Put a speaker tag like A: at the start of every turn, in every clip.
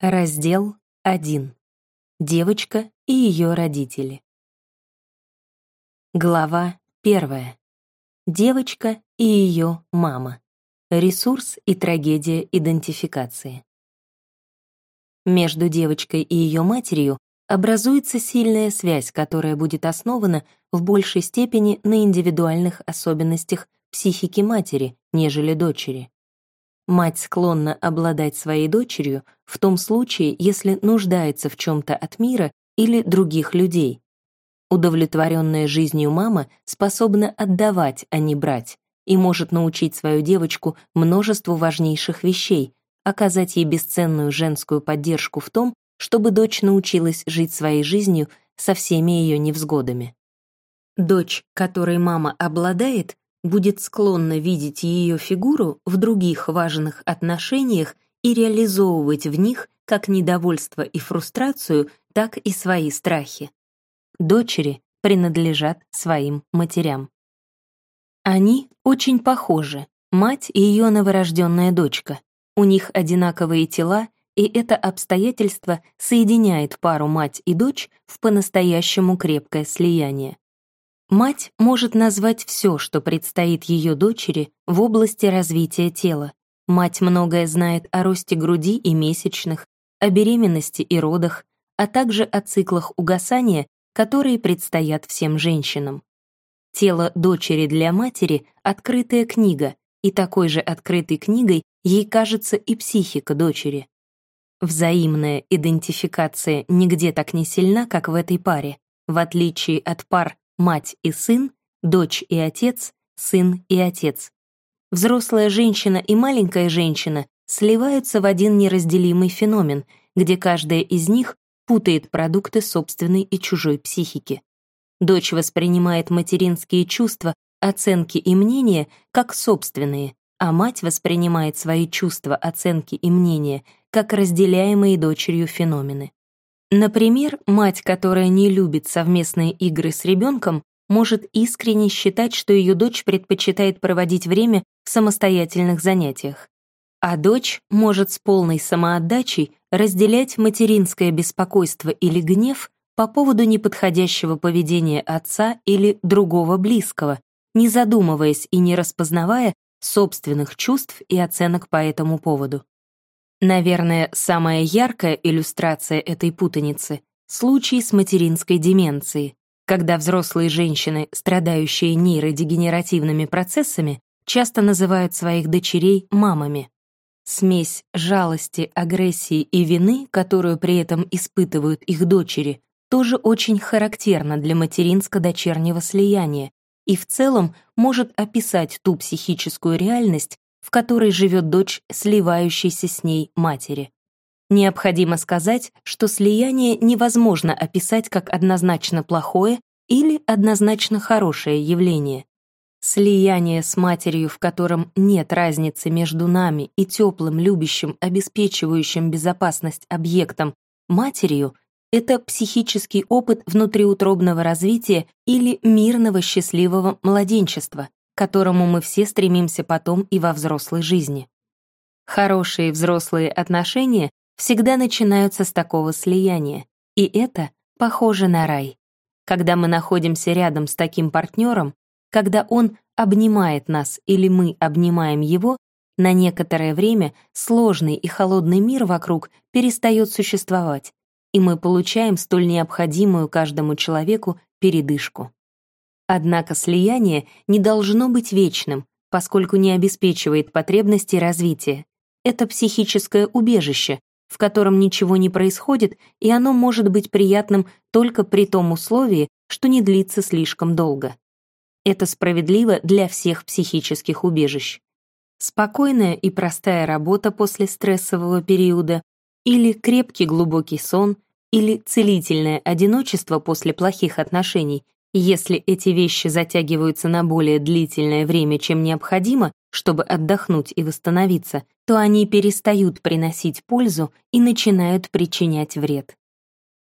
A: Раздел 1. Девочка и ее родители. Глава 1. Девочка и ее мама. Ресурс и трагедия идентификации. Между девочкой и ее матерью образуется сильная связь, которая будет основана в большей степени на индивидуальных особенностях психики матери, нежели дочери. Мать склонна обладать своей дочерью в том случае, если нуждается в чем-то от мира или других людей. Удовлетворенная жизнью мама способна отдавать, а не брать, и может научить свою девочку множеству важнейших вещей, оказать ей бесценную женскую поддержку в том, чтобы дочь научилась жить своей жизнью со всеми ее невзгодами. Дочь, которой мама обладает, будет склонна видеть ее фигуру в других важных отношениях и реализовывать в них как недовольство и фрустрацию, так и свои страхи. Дочери принадлежат своим матерям. Они очень похожи, мать и ее новорожденная дочка. У них одинаковые тела, и это обстоятельство соединяет пару мать и дочь в по-настоящему крепкое слияние. Мать может назвать все, что предстоит ее дочери в области развития тела. Мать многое знает о росте груди и месячных, о беременности и родах, а также о циклах угасания, которые предстоят всем женщинам. Тело дочери для матери — открытая книга, и такой же открытой книгой ей кажется и психика дочери. Взаимная идентификация нигде так не сильна, как в этой паре. В отличие от пар мать и сын, дочь и отец, сын и отец. Взрослая женщина и маленькая женщина сливаются в один неразделимый феномен, где каждая из них путает продукты собственной и чужой психики. Дочь воспринимает материнские чувства, оценки и мнения как собственные, а мать воспринимает свои чувства, оценки и мнения как разделяемые дочерью феномены. Например, мать, которая не любит совместные игры с ребенком, может искренне считать, что ее дочь предпочитает проводить время в самостоятельных занятиях. А дочь может с полной самоотдачей разделять материнское беспокойство или гнев по поводу неподходящего поведения отца или другого близкого, не задумываясь и не распознавая собственных чувств и оценок по этому поводу. Наверное, самая яркая иллюстрация этой путаницы — случай с материнской деменцией, когда взрослые женщины, страдающие нейродегенеративными процессами, часто называют своих дочерей мамами. Смесь жалости, агрессии и вины, которую при этом испытывают их дочери, тоже очень характерна для материнско-дочернего слияния и в целом может описать ту психическую реальность, в которой живет дочь сливающейся с ней матери. Необходимо сказать, что слияние невозможно описать как однозначно плохое или однозначно хорошее явление. Слияние с матерью, в котором нет разницы между нами и теплым, любящим, обеспечивающим безопасность объектом, матерью, это психический опыт внутриутробного развития или мирного счастливого младенчества, к которому мы все стремимся потом и во взрослой жизни. Хорошие взрослые отношения всегда начинаются с такого слияния, и это похоже на рай. Когда мы находимся рядом с таким партнером, когда он обнимает нас или мы обнимаем его, на некоторое время сложный и холодный мир вокруг перестает существовать, и мы получаем столь необходимую каждому человеку передышку. Однако слияние не должно быть вечным, поскольку не обеспечивает потребности развития. Это психическое убежище, в котором ничего не происходит, и оно может быть приятным только при том условии, что не длится слишком долго. Это справедливо для всех психических убежищ. Спокойная и простая работа после стрессового периода или крепкий глубокий сон, или целительное одиночество после плохих отношений если эти вещи затягиваются на более длительное время, чем необходимо, чтобы отдохнуть и восстановиться, то они перестают приносить пользу и начинают причинять вред.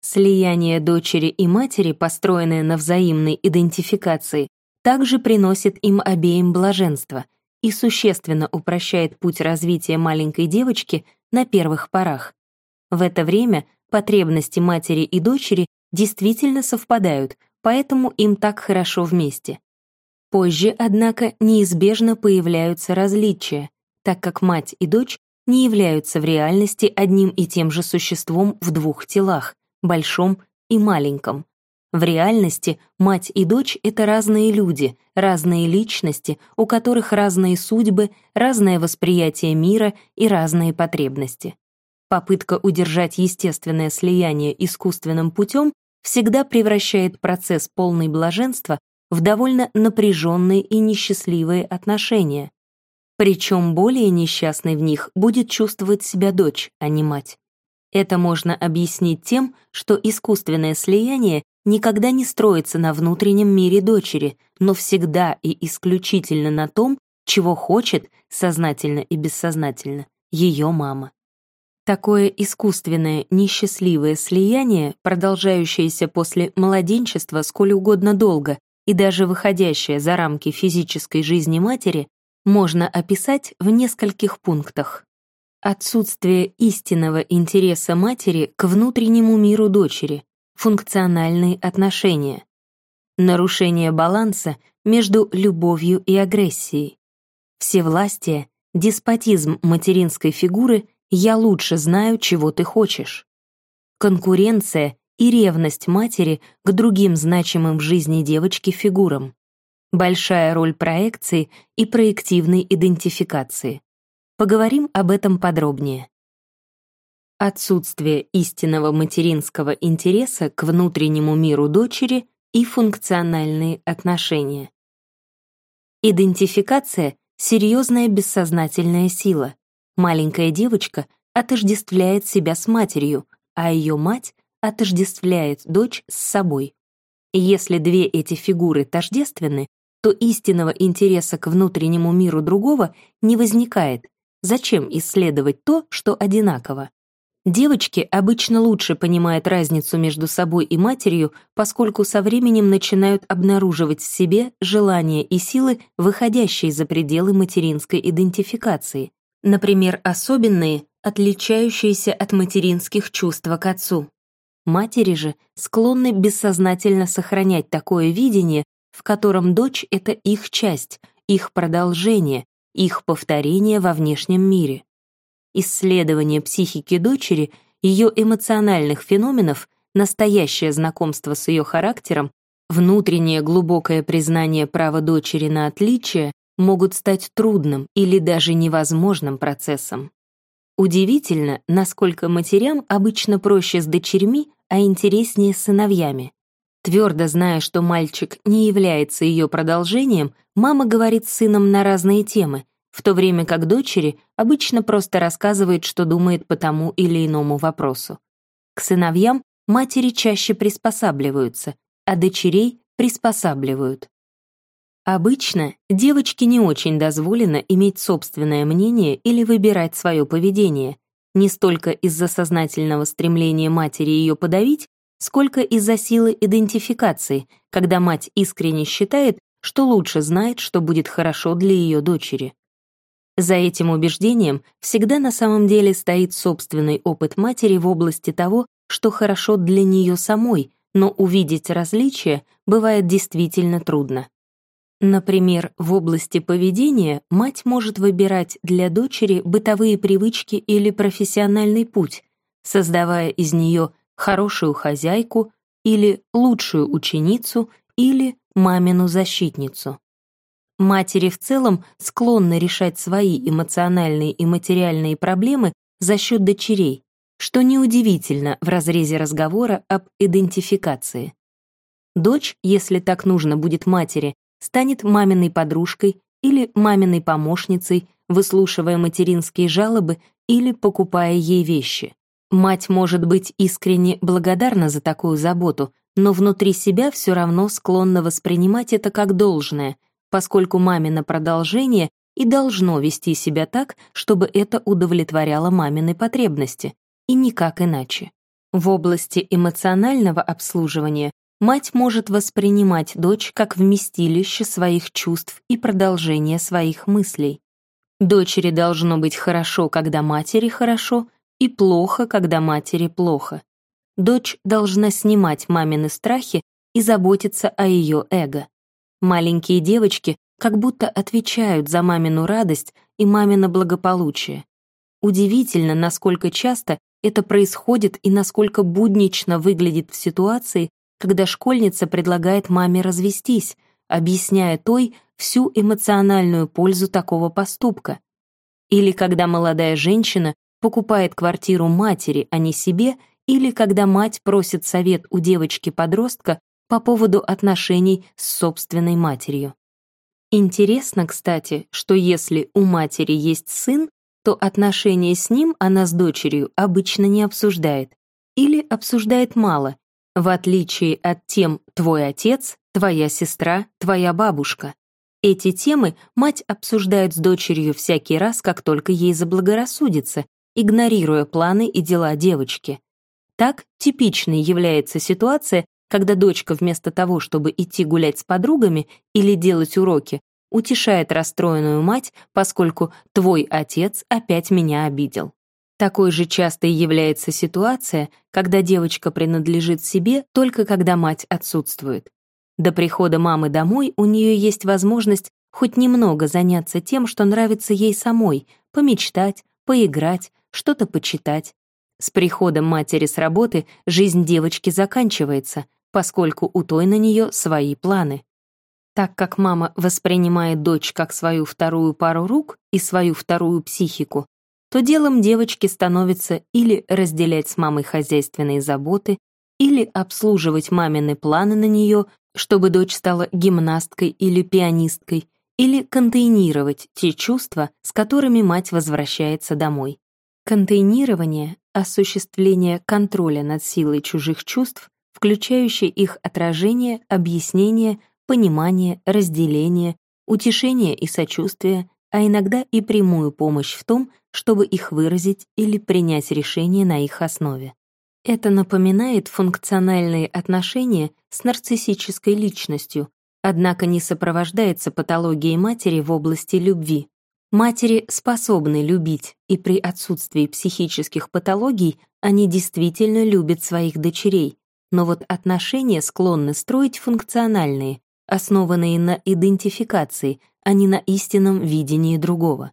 A: Слияние дочери и матери, построенное на взаимной идентификации, также приносит им обеим блаженство и существенно упрощает путь развития маленькой девочки на первых порах. В это время потребности матери и дочери действительно совпадают, поэтому им так хорошо вместе. Позже, однако, неизбежно появляются различия, так как мать и дочь не являются в реальности одним и тем же существом в двух телах, большом и маленьком. В реальности мать и дочь — это разные люди, разные личности, у которых разные судьбы, разное восприятие мира и разные потребности. Попытка удержать естественное слияние искусственным путем всегда превращает процесс полной блаженства в довольно напряженные и несчастливые отношения. Причем более несчастной в них будет чувствовать себя дочь, а не мать. Это можно объяснить тем, что искусственное слияние никогда не строится на внутреннем мире дочери, но всегда и исключительно на том, чего хочет, сознательно и бессознательно, ее мама. Такое искусственное, несчастливое слияние, продолжающееся после младенчества сколь угодно долго и даже выходящее за рамки физической жизни матери, можно описать в нескольких пунктах. Отсутствие истинного интереса матери к внутреннему миру дочери, функциональные отношения, нарушение баланса между любовью и агрессией, всевластие, деспотизм материнской фигуры «я лучше знаю, чего ты хочешь», конкуренция и ревность матери к другим значимым в жизни девочки фигурам, большая роль проекции и проективной идентификации. Поговорим об этом подробнее. Отсутствие истинного материнского интереса к внутреннему миру дочери и функциональные отношения. Идентификация — серьезная бессознательная сила. Маленькая девочка отождествляет себя с матерью, а ее мать отождествляет дочь с собой. Если две эти фигуры тождественны, то истинного интереса к внутреннему миру другого не возникает, Зачем исследовать то, что одинаково? Девочки обычно лучше понимают разницу между собой и матерью, поскольку со временем начинают обнаруживать в себе желания и силы, выходящие за пределы материнской идентификации. Например, особенные, отличающиеся от материнских чувств к отцу. Матери же склонны бессознательно сохранять такое видение, в котором дочь — это их часть, их продолжение, их повторение во внешнем мире. Исследование психики дочери, ее эмоциональных феноменов, настоящее знакомство с ее характером, внутреннее глубокое признание права дочери на отличие могут стать трудным или даже невозможным процессом. Удивительно, насколько матерям обычно проще с дочерьми, а интереснее с сыновьями. Твердо зная, что мальчик не является ее продолжением, мама говорит с сыном на разные темы, в то время как дочери обычно просто рассказывает, что думает по тому или иному вопросу. К сыновьям матери чаще приспосабливаются, а дочерей приспосабливают. Обычно девочке не очень дозволено иметь собственное мнение или выбирать свое поведение, не столько из-за сознательного стремления матери ее подавить, сколько из-за силы идентификации, когда мать искренне считает, что лучше знает, что будет хорошо для ее дочери. За этим убеждением всегда на самом деле стоит собственный опыт матери в области того, что хорошо для нее самой, но увидеть различия бывает действительно трудно. Например, в области поведения мать может выбирать для дочери бытовые привычки или профессиональный путь, создавая из нее хорошую хозяйку или лучшую ученицу или мамину защитницу. Матери в целом склонны решать свои эмоциональные и материальные проблемы за счет дочерей, что неудивительно в разрезе разговора об идентификации. Дочь, если так нужно будет матери, станет маминой подружкой или маминой помощницей, выслушивая материнские жалобы или покупая ей вещи. Мать может быть искренне благодарна за такую заботу, но внутри себя все равно склонна воспринимать это как должное, поскольку мамино продолжение и должно вести себя так, чтобы это удовлетворяло мамины потребности, и никак иначе. В области эмоционального обслуживания мать может воспринимать дочь как вместилище своих чувств и продолжение своих мыслей. Дочери должно быть хорошо, когда матери хорошо, и плохо, когда матери плохо. Дочь должна снимать мамины страхи и заботиться о ее эго. Маленькие девочки как будто отвечают за мамину радость и мамино благополучие. Удивительно, насколько часто это происходит и насколько буднично выглядит в ситуации, когда школьница предлагает маме развестись, объясняя той всю эмоциональную пользу такого поступка. Или когда молодая женщина покупает квартиру матери, а не себе, или когда мать просит совет у девочки-подростка по поводу отношений с собственной матерью. Интересно, кстати, что если у матери есть сын, то отношения с ним она с дочерью обычно не обсуждает или обсуждает мало, в отличие от тем «твой отец», «твоя сестра», «твоя бабушка». Эти темы мать обсуждает с дочерью всякий раз, как только ей заблагорассудится, игнорируя планы и дела девочки. Так типичной является ситуация, когда дочка вместо того, чтобы идти гулять с подругами или делать уроки, утешает расстроенную мать, поскольку «твой отец опять меня обидел». Такой же частой является ситуация, когда девочка принадлежит себе только когда мать отсутствует. До прихода мамы домой у нее есть возможность хоть немного заняться тем, что нравится ей самой, помечтать, поиграть, что-то почитать. С приходом матери с работы жизнь девочки заканчивается, поскольку у той на нее свои планы. Так как мама воспринимает дочь как свою вторую пару рук и свою вторую психику, то делом девочки становится или разделять с мамой хозяйственные заботы, или обслуживать мамины планы на нее, чтобы дочь стала гимнасткой или пианисткой, или контейнировать те чувства, с которыми мать возвращается домой. Контейнирование — осуществление контроля над силой чужих чувств включающий их отражение, объяснение, понимание, разделение, утешение и сочувствие, а иногда и прямую помощь в том, чтобы их выразить или принять решение на их основе. Это напоминает функциональные отношения с нарциссической личностью, однако не сопровождается патологией матери в области любви. Матери способны любить, и при отсутствии психических патологий они действительно любят своих дочерей, но вот отношения склонны строить функциональные, основанные на идентификации, а не на истинном видении другого.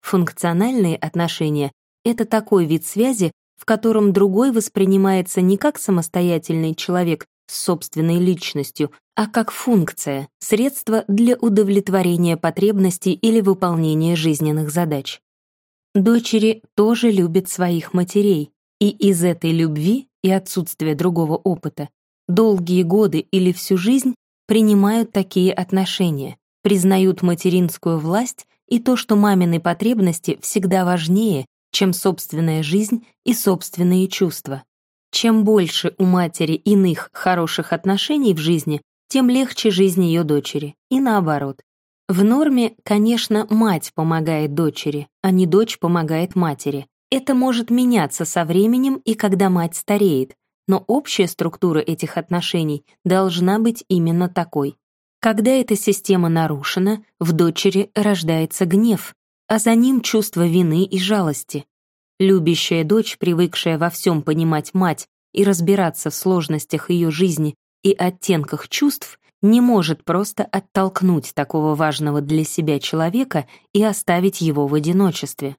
A: Функциональные отношения — это такой вид связи, в котором другой воспринимается не как самостоятельный человек с собственной личностью, а как функция, средство для удовлетворения потребностей или выполнения жизненных задач. Дочери тоже любят своих матерей, и из этой любви и отсутствия другого опыта, долгие годы или всю жизнь принимают такие отношения, признают материнскую власть и то, что мамины потребности всегда важнее, чем собственная жизнь и собственные чувства. Чем больше у матери иных хороших отношений в жизни, тем легче жизнь ее дочери, и наоборот. В норме, конечно, мать помогает дочери, а не дочь помогает матери. Это может меняться со временем и когда мать стареет, но общая структура этих отношений должна быть именно такой. Когда эта система нарушена, в дочери рождается гнев, а за ним чувство вины и жалости. Любящая дочь, привыкшая во всем понимать мать и разбираться в сложностях ее жизни и оттенках чувств, не может просто оттолкнуть такого важного для себя человека и оставить его в одиночестве.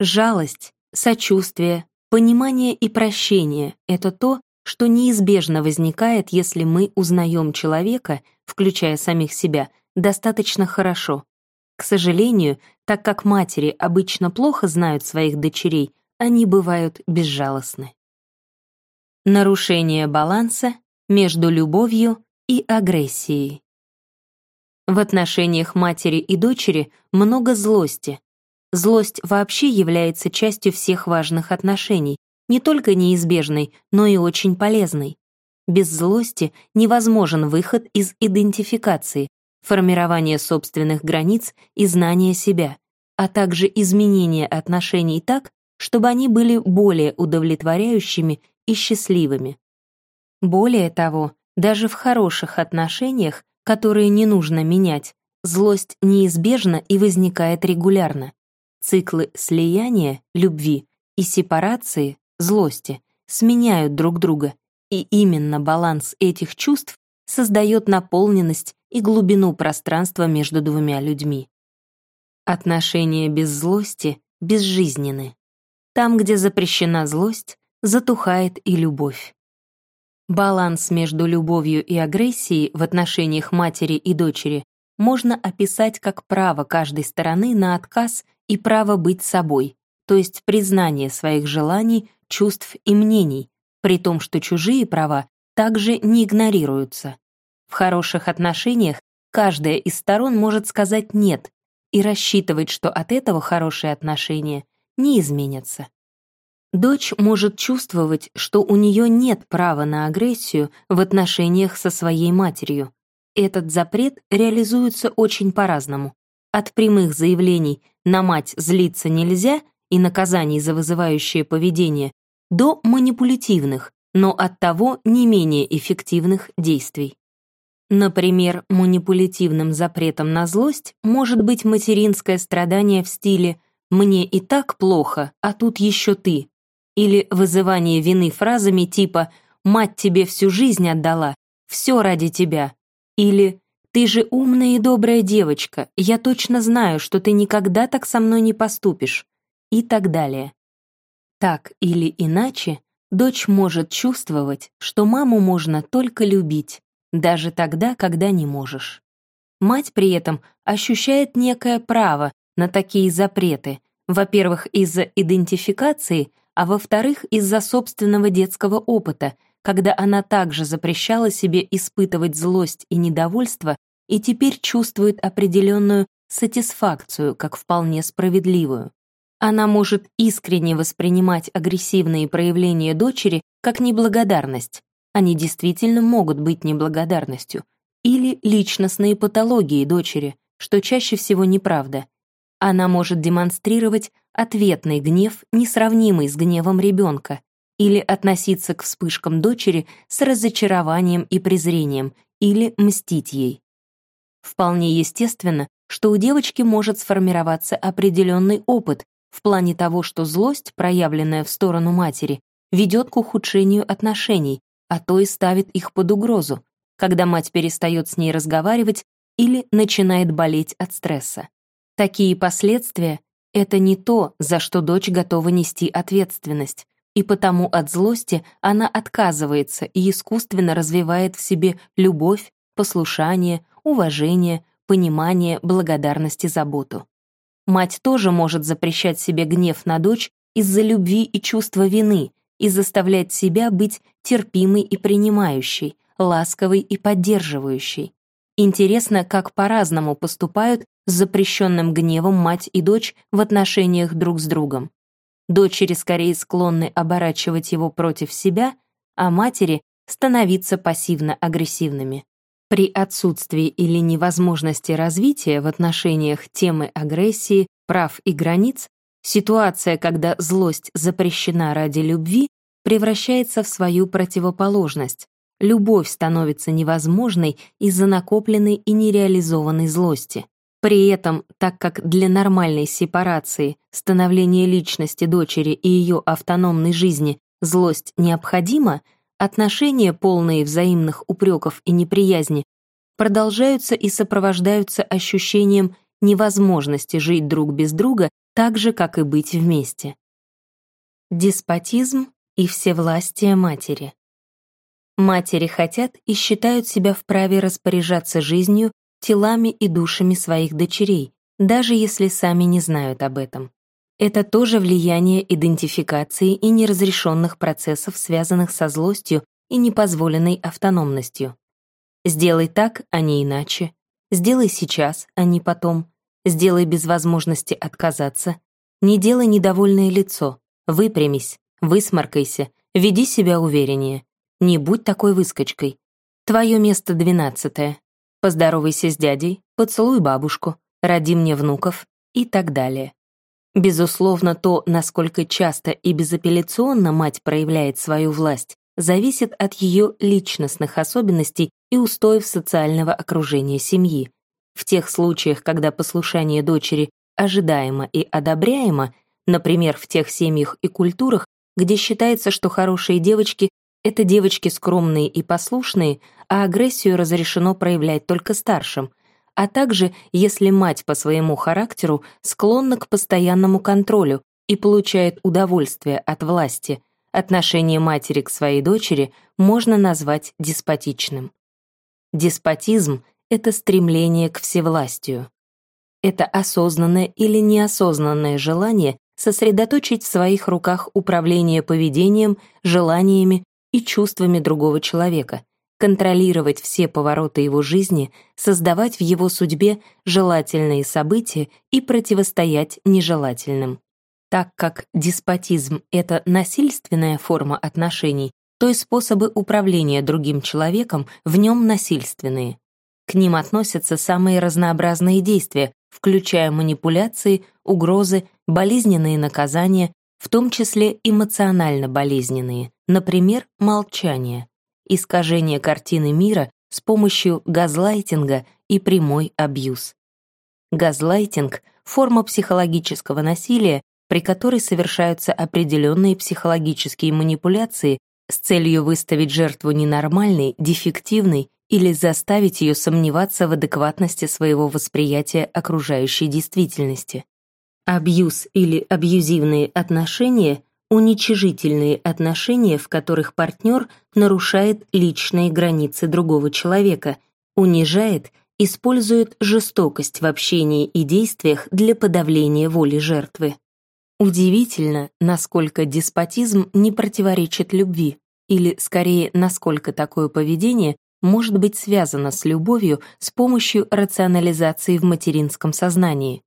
A: Жалость, сочувствие, понимание и прощение — это то, что неизбежно возникает, если мы узнаем человека, включая самих себя, достаточно хорошо. К сожалению, так как матери обычно плохо знают своих дочерей, они бывают безжалостны. Нарушение баланса между любовью и агрессией. В отношениях матери и дочери много злости, Злость вообще является частью всех важных отношений, не только неизбежной, но и очень полезной. Без злости невозможен выход из идентификации, формирование собственных границ и знания себя, а также изменение отношений так, чтобы они были более удовлетворяющими и счастливыми. Более того, даже в хороших отношениях, которые не нужно менять, злость неизбежна и возникает регулярно. Циклы слияния, любви, и сепарации, злости, сменяют друг друга, и именно баланс этих чувств создает наполненность и глубину пространства между двумя людьми. Отношения без злости безжизненны. Там, где запрещена злость, затухает и любовь. Баланс между любовью и агрессией в отношениях матери и дочери можно описать как право каждой стороны на отказ и право быть собой, то есть признание своих желаний, чувств и мнений, при том, что чужие права также не игнорируются. В хороших отношениях каждая из сторон может сказать «нет» и рассчитывать, что от этого хорошие отношения не изменятся. Дочь может чувствовать, что у нее нет права на агрессию в отношениях со своей матерью. Этот запрет реализуется очень по-разному. От прямых заявлений «на мать злиться нельзя» и наказаний за вызывающее поведение до манипулятивных, но оттого не менее эффективных действий. Например, манипулятивным запретом на злость может быть материнское страдание в стиле «мне и так плохо, а тут еще ты», или вызывание вины фразами типа «мать тебе всю жизнь отдала, все ради тебя», или «ты же умная и добрая девочка, я точно знаю, что ты никогда так со мной не поступишь», и так далее. Так или иначе, дочь может чувствовать, что маму можно только любить, даже тогда, когда не можешь. Мать при этом ощущает некое право на такие запреты, во-первых, из-за идентификации, а во-вторых, из-за собственного детского опыта, когда она также запрещала себе испытывать злость и недовольство и теперь чувствует определенную сатисфакцию как вполне справедливую. Она может искренне воспринимать агрессивные проявления дочери как неблагодарность. Они действительно могут быть неблагодарностью. Или личностные патологии дочери, что чаще всего неправда. Она может демонстрировать ответный гнев, несравнимый с гневом ребенка, или относиться к вспышкам дочери с разочарованием и презрением, или мстить ей. Вполне естественно, что у девочки может сформироваться определенный опыт, в плане того, что злость, проявленная в сторону матери, ведет к ухудшению отношений, а то и ставит их под угрозу, когда мать перестает с ней разговаривать или начинает болеть от стресса. Такие последствия — это не то, за что дочь готова нести ответственность, и потому от злости она отказывается и искусственно развивает в себе любовь, послушание, уважение, понимание, благодарность и заботу. Мать тоже может запрещать себе гнев на дочь из-за любви и чувства вины и заставлять себя быть терпимой и принимающей, ласковой и поддерживающей. Интересно, как по-разному поступают с запрещенным гневом мать и дочь в отношениях друг с другом. Дочери скорее склонны оборачивать его против себя, а матери — становиться пассивно-агрессивными. При отсутствии или невозможности развития в отношениях темы агрессии, прав и границ, ситуация, когда злость запрещена ради любви, превращается в свою противоположность. Любовь становится невозможной из-за накопленной и нереализованной злости. При этом, так как для нормальной сепарации, становления личности дочери и ее автономной жизни злость необходима, Отношения, полные взаимных упреков и неприязни, продолжаются и сопровождаются ощущением невозможности жить друг без друга так же, как и быть вместе. Деспотизм и всевластие матери. Матери хотят и считают себя вправе распоряжаться жизнью, телами и душами своих дочерей, даже если сами не знают об этом. Это тоже влияние идентификации и неразрешенных процессов, связанных со злостью и непозволенной автономностью. Сделай так, а не иначе. Сделай сейчас, а не потом. Сделай без возможности отказаться. Не делай недовольное лицо. Выпрямись, высморкайся, веди себя увереннее. Не будь такой выскочкой. Твое место двенадцатое. Поздоровайся с дядей, поцелуй бабушку, роди мне внуков и так далее. Безусловно, то, насколько часто и безапелляционно мать проявляет свою власть, зависит от ее личностных особенностей и устоев социального окружения семьи. В тех случаях, когда послушание дочери ожидаемо и одобряемо, Например, в тех семьях и культурах, где считается, что хорошие девочки — это девочки скромные и послушные, а агрессию разрешено проявлять только старшим, а также если мать по своему характеру склонна к постоянному контролю и получает удовольствие от власти, отношение матери к своей дочери можно назвать деспотичным. Деспотизм — это стремление к всевластию. Это осознанное или неосознанное желание сосредоточить в своих руках управление поведением, желаниями и чувствами другого человека, контролировать все повороты его жизни, создавать в его судьбе желательные события и противостоять нежелательным. Так как деспотизм — это насильственная форма отношений, то и способы управления другим человеком в нем насильственные. К ним относятся самые разнообразные действия, включая манипуляции, угрозы, болезненные наказания, в том числе эмоционально болезненные, например, молчание, искажение картины мира с помощью газлайтинга и прямой абьюз. Газлайтинг — форма психологического насилия, при которой совершаются определенные психологические манипуляции с целью выставить жертву ненормальной, дефективной или заставить ее сомневаться в адекватности своего восприятия окружающей действительности. Абьюз или абьюзивные отношения — уничижительные отношения, в которых партнер нарушает личные границы другого человека, унижает, использует жестокость в общении и действиях для подавления воли жертвы. Удивительно, насколько деспотизм не противоречит любви, или, скорее, насколько такое поведение может быть связано с любовью с помощью рационализации в материнском сознании.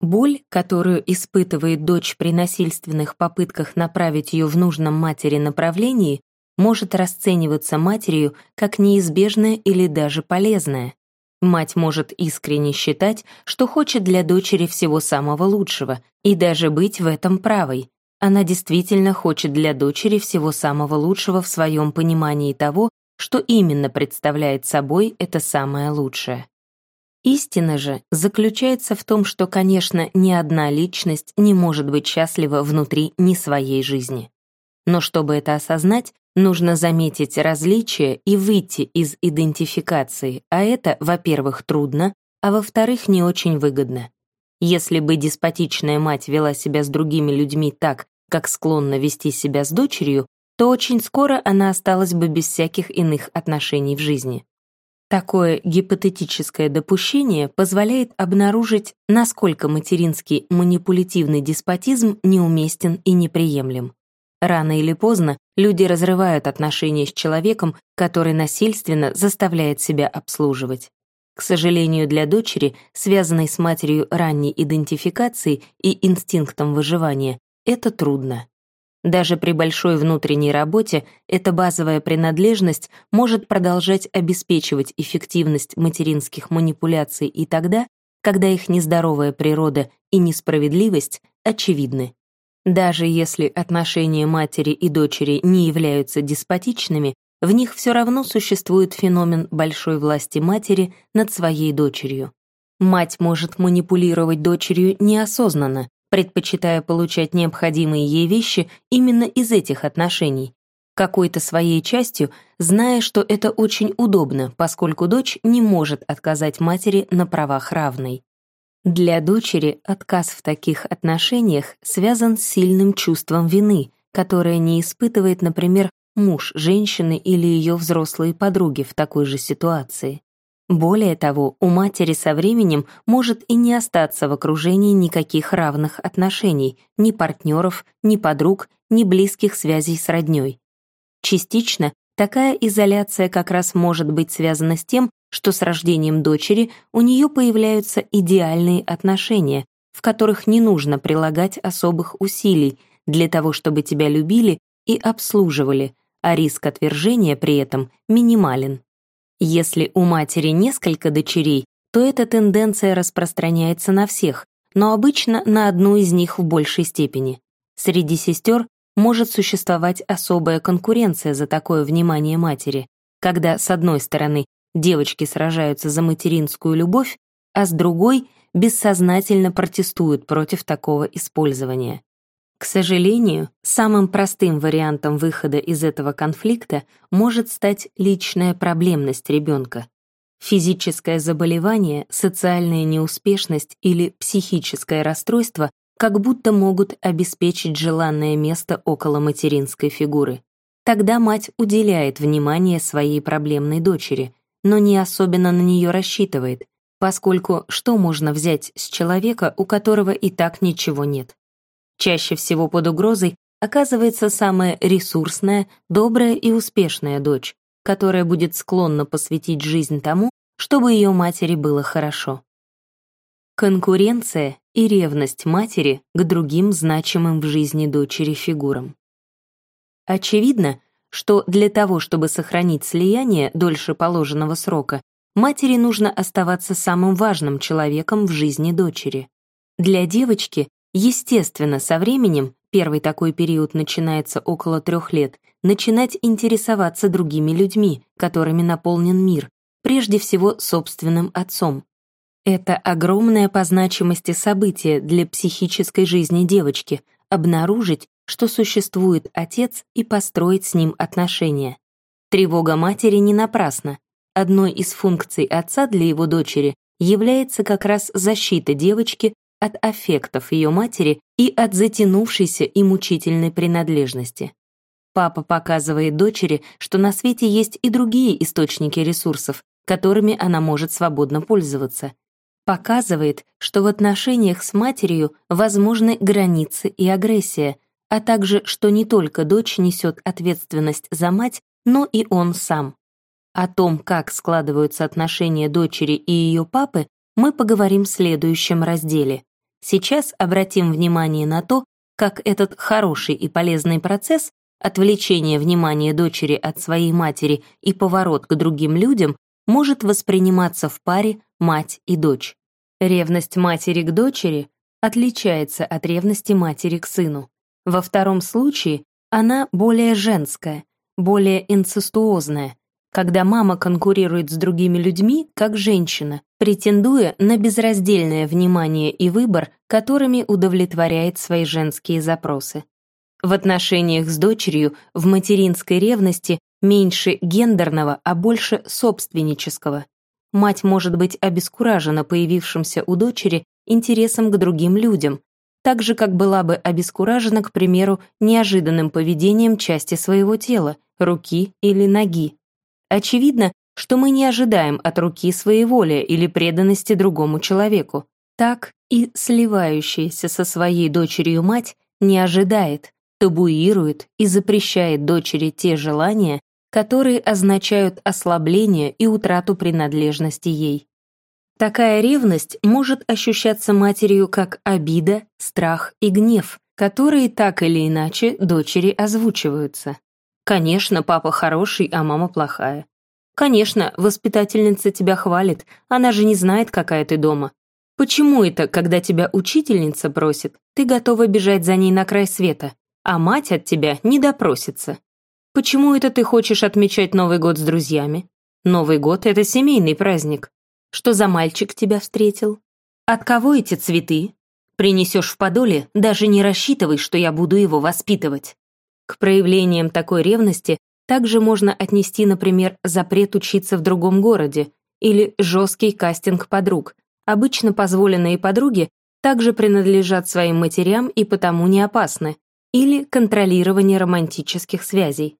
A: Боль, которую испытывает дочь при насильственных попытках направить ее в нужном матери направлении, может расцениваться матерью как неизбежная или даже полезная. Мать может искренне считать, что хочет для дочери всего самого лучшего, и даже быть в этом правой. Она действительно хочет для дочери всего самого лучшего в своем понимании того, что именно представляет собой это самое лучшее. Истина же заключается в том, что, конечно, ни одна личность не может быть счастлива внутри не своей жизни. Но чтобы это осознать, Нужно заметить различия и выйти из идентификации, а это, во-первых, трудно, а во-вторых, не очень выгодно. Если бы деспотичная мать вела себя с другими людьми так, как склонна вести себя с дочерью, то очень скоро она осталась бы без всяких иных отношений в жизни. Такое гипотетическое допущение позволяет обнаружить, насколько материнский манипулятивный деспотизм неуместен и неприемлем. Рано или поздно люди разрывают отношения с человеком, который насильственно заставляет себя обслуживать. К сожалению, для дочери, связанной с матерью ранней идентификацией и инстинктом выживания, это трудно. Даже при большой внутренней работе эта базовая принадлежность может продолжать обеспечивать эффективность материнских манипуляций и тогда, когда их нездоровая природа и несправедливость очевидны. Даже если отношения матери и дочери не являются деспотичными, в них все равно существует феномен большой власти матери над своей дочерью. Мать может манипулировать дочерью неосознанно, предпочитая получать необходимые ей вещи именно из этих отношений, какой-то своей частью, зная, что это очень удобно, поскольку дочь не может отказать матери на правах равной. Для дочери отказ в таких отношениях связан с сильным чувством вины, которое не испытывает, например, муж женщины или ее взрослые подруги в такой же ситуации. Более того, у матери со временем может и не остаться в окружении никаких равных отношений, ни партнеров, ни подруг, ни близких связей с роднёй. Частично такая изоляция как раз может быть связана с тем, что с рождением дочери у нее появляются идеальные отношения, в которых не нужно прилагать особых усилий для того, чтобы тебя любили и обслуживали, а риск отвержения при этом минимален. Если у матери несколько дочерей, то эта тенденция распространяется на всех, но обычно на одну из них в большей степени. Среди сестер может существовать особая конкуренция за такое внимание матери, когда, с одной стороны, девочки сражаются за материнскую любовь, а с другой бессознательно протестуют против такого использования. К сожалению, самым простым вариантом выхода из этого конфликта может стать личная проблемность ребенка. Физическое заболевание, социальная неуспешность или психическое расстройство как будто могут обеспечить желанное место около материнской фигуры. Тогда мать уделяет внимание своей проблемной дочери, но не особенно на нее рассчитывает, поскольку что можно взять с человека, у которого и так ничего нет? Чаще всего под угрозой оказывается самая ресурсная, добрая и успешная дочь, которая будет склонна посвятить жизнь тому, чтобы ее матери было хорошо. Конкуренция и ревность матери к другим значимым в жизни дочери фигурам. Очевидно, что для того, чтобы сохранить слияние дольше положенного срока, матери нужно оставаться самым важным человеком в жизни дочери. Для девочки Естественно, со временем, первый такой период начинается около трех лет, начинать интересоваться другими людьми, которыми наполнен мир, прежде всего собственным отцом. Это огромное по значимости событие для психической жизни девочки — обнаружить, что существует отец и построить с ним отношения. Тревога матери не напрасна. Одной из функций отца для его дочери является как раз защита девочки от аффектов ее матери и от затянувшейся и мучительной принадлежности. Папа показывает дочери, что на свете есть и другие источники ресурсов, которыми она может свободно пользоваться. Показывает, что в отношениях с матерью возможны границы и агрессия, а также, что не только дочь несет ответственность за мать, но и он сам. О том, как складываются отношения дочери и ее папы, мы поговорим в следующем разделе. Сейчас обратим внимание на то, как этот хороший и полезный процесс отвлечение внимания дочери от своей матери и поворот к другим людям может восприниматься в паре мать и дочь. Ревность матери к дочери отличается от ревности матери к сыну. Во втором случае она более женская, более инцестуозная, когда мама конкурирует с другими людьми, как женщина, претендуя на безраздельное внимание и выбор, которыми удовлетворяет свои женские запросы. В отношениях с дочерью в материнской ревности меньше гендерного, а больше собственнического. Мать может быть обескуражена появившимся у дочери интересом к другим людям, так же, как была бы обескуражена, к примеру, неожиданным поведением части своего тела, руки или ноги. Очевидно, что мы не ожидаем от руки своеволия или преданности другому человеку. Так и сливающаяся со своей дочерью мать не ожидает, табуирует и запрещает дочери те желания, которые означают ослабление и утрату принадлежности ей. Такая ревность может ощущаться матерью как обида, страх и гнев, которые так или иначе дочери озвучиваются. Конечно, папа хороший, а мама плохая. Конечно, воспитательница тебя хвалит, она же не знает, какая ты дома. Почему это, когда тебя учительница просит, ты готова бежать за ней на край света, а мать от тебя не допросится? Почему это ты хочешь отмечать Новый год с друзьями? Новый год — это семейный праздник. Что за мальчик тебя встретил? От кого эти цветы? Принесешь в подоле, даже не рассчитывай, что я буду его воспитывать. К проявлениям такой ревности также можно отнести, например, запрет учиться в другом городе или жесткий кастинг подруг. Обычно позволенные подруги также принадлежат своим матерям и потому не опасны, или контролирование романтических связей.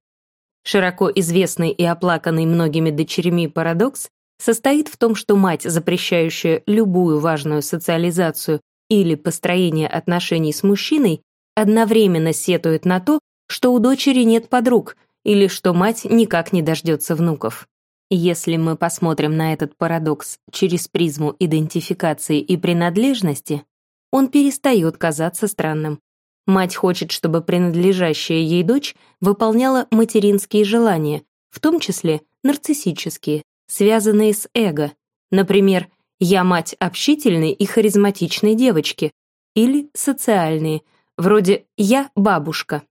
A: Широко известный и оплаканный многими дочерями парадокс состоит в том, что мать, запрещающая любую важную социализацию или построение отношений с мужчиной, одновременно сетует на то, что у дочери нет подруг или что мать никак не дождется внуков. Если мы посмотрим на этот парадокс через призму идентификации и принадлежности, он перестает казаться странным. Мать хочет, чтобы принадлежащая ей дочь выполняла материнские желания, в том числе нарциссические, связанные с эго. Например, «я мать общительной и харизматичной девочки» или социальные, вроде «я бабушка».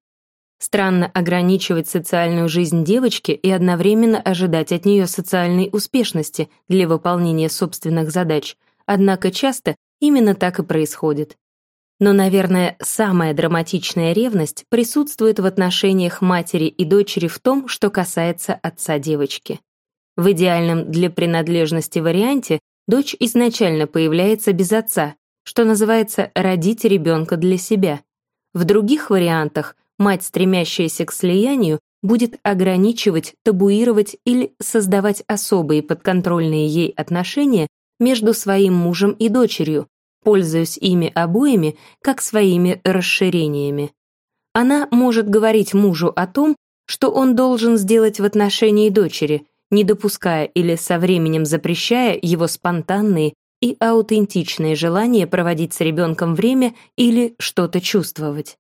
A: Странно ограничивать социальную жизнь девочки и одновременно ожидать от нее социальной успешности для выполнения собственных задач, однако часто именно так и происходит. Но, наверное, самая драматичная ревность присутствует в отношениях матери и дочери в том, что касается отца девочки. В идеальном для принадлежности варианте дочь изначально появляется без отца, что называется «родить ребенка для себя». В других вариантах мать, стремящаяся к слиянию, будет ограничивать, табуировать или создавать особые подконтрольные ей отношения между своим мужем и дочерью, пользуясь ими обоими как своими расширениями. Она может говорить мужу о том, что он должен сделать в отношении дочери, не допуская или со временем запрещая его спонтанные и аутентичные желания проводить с ребенком время или что-то чувствовать.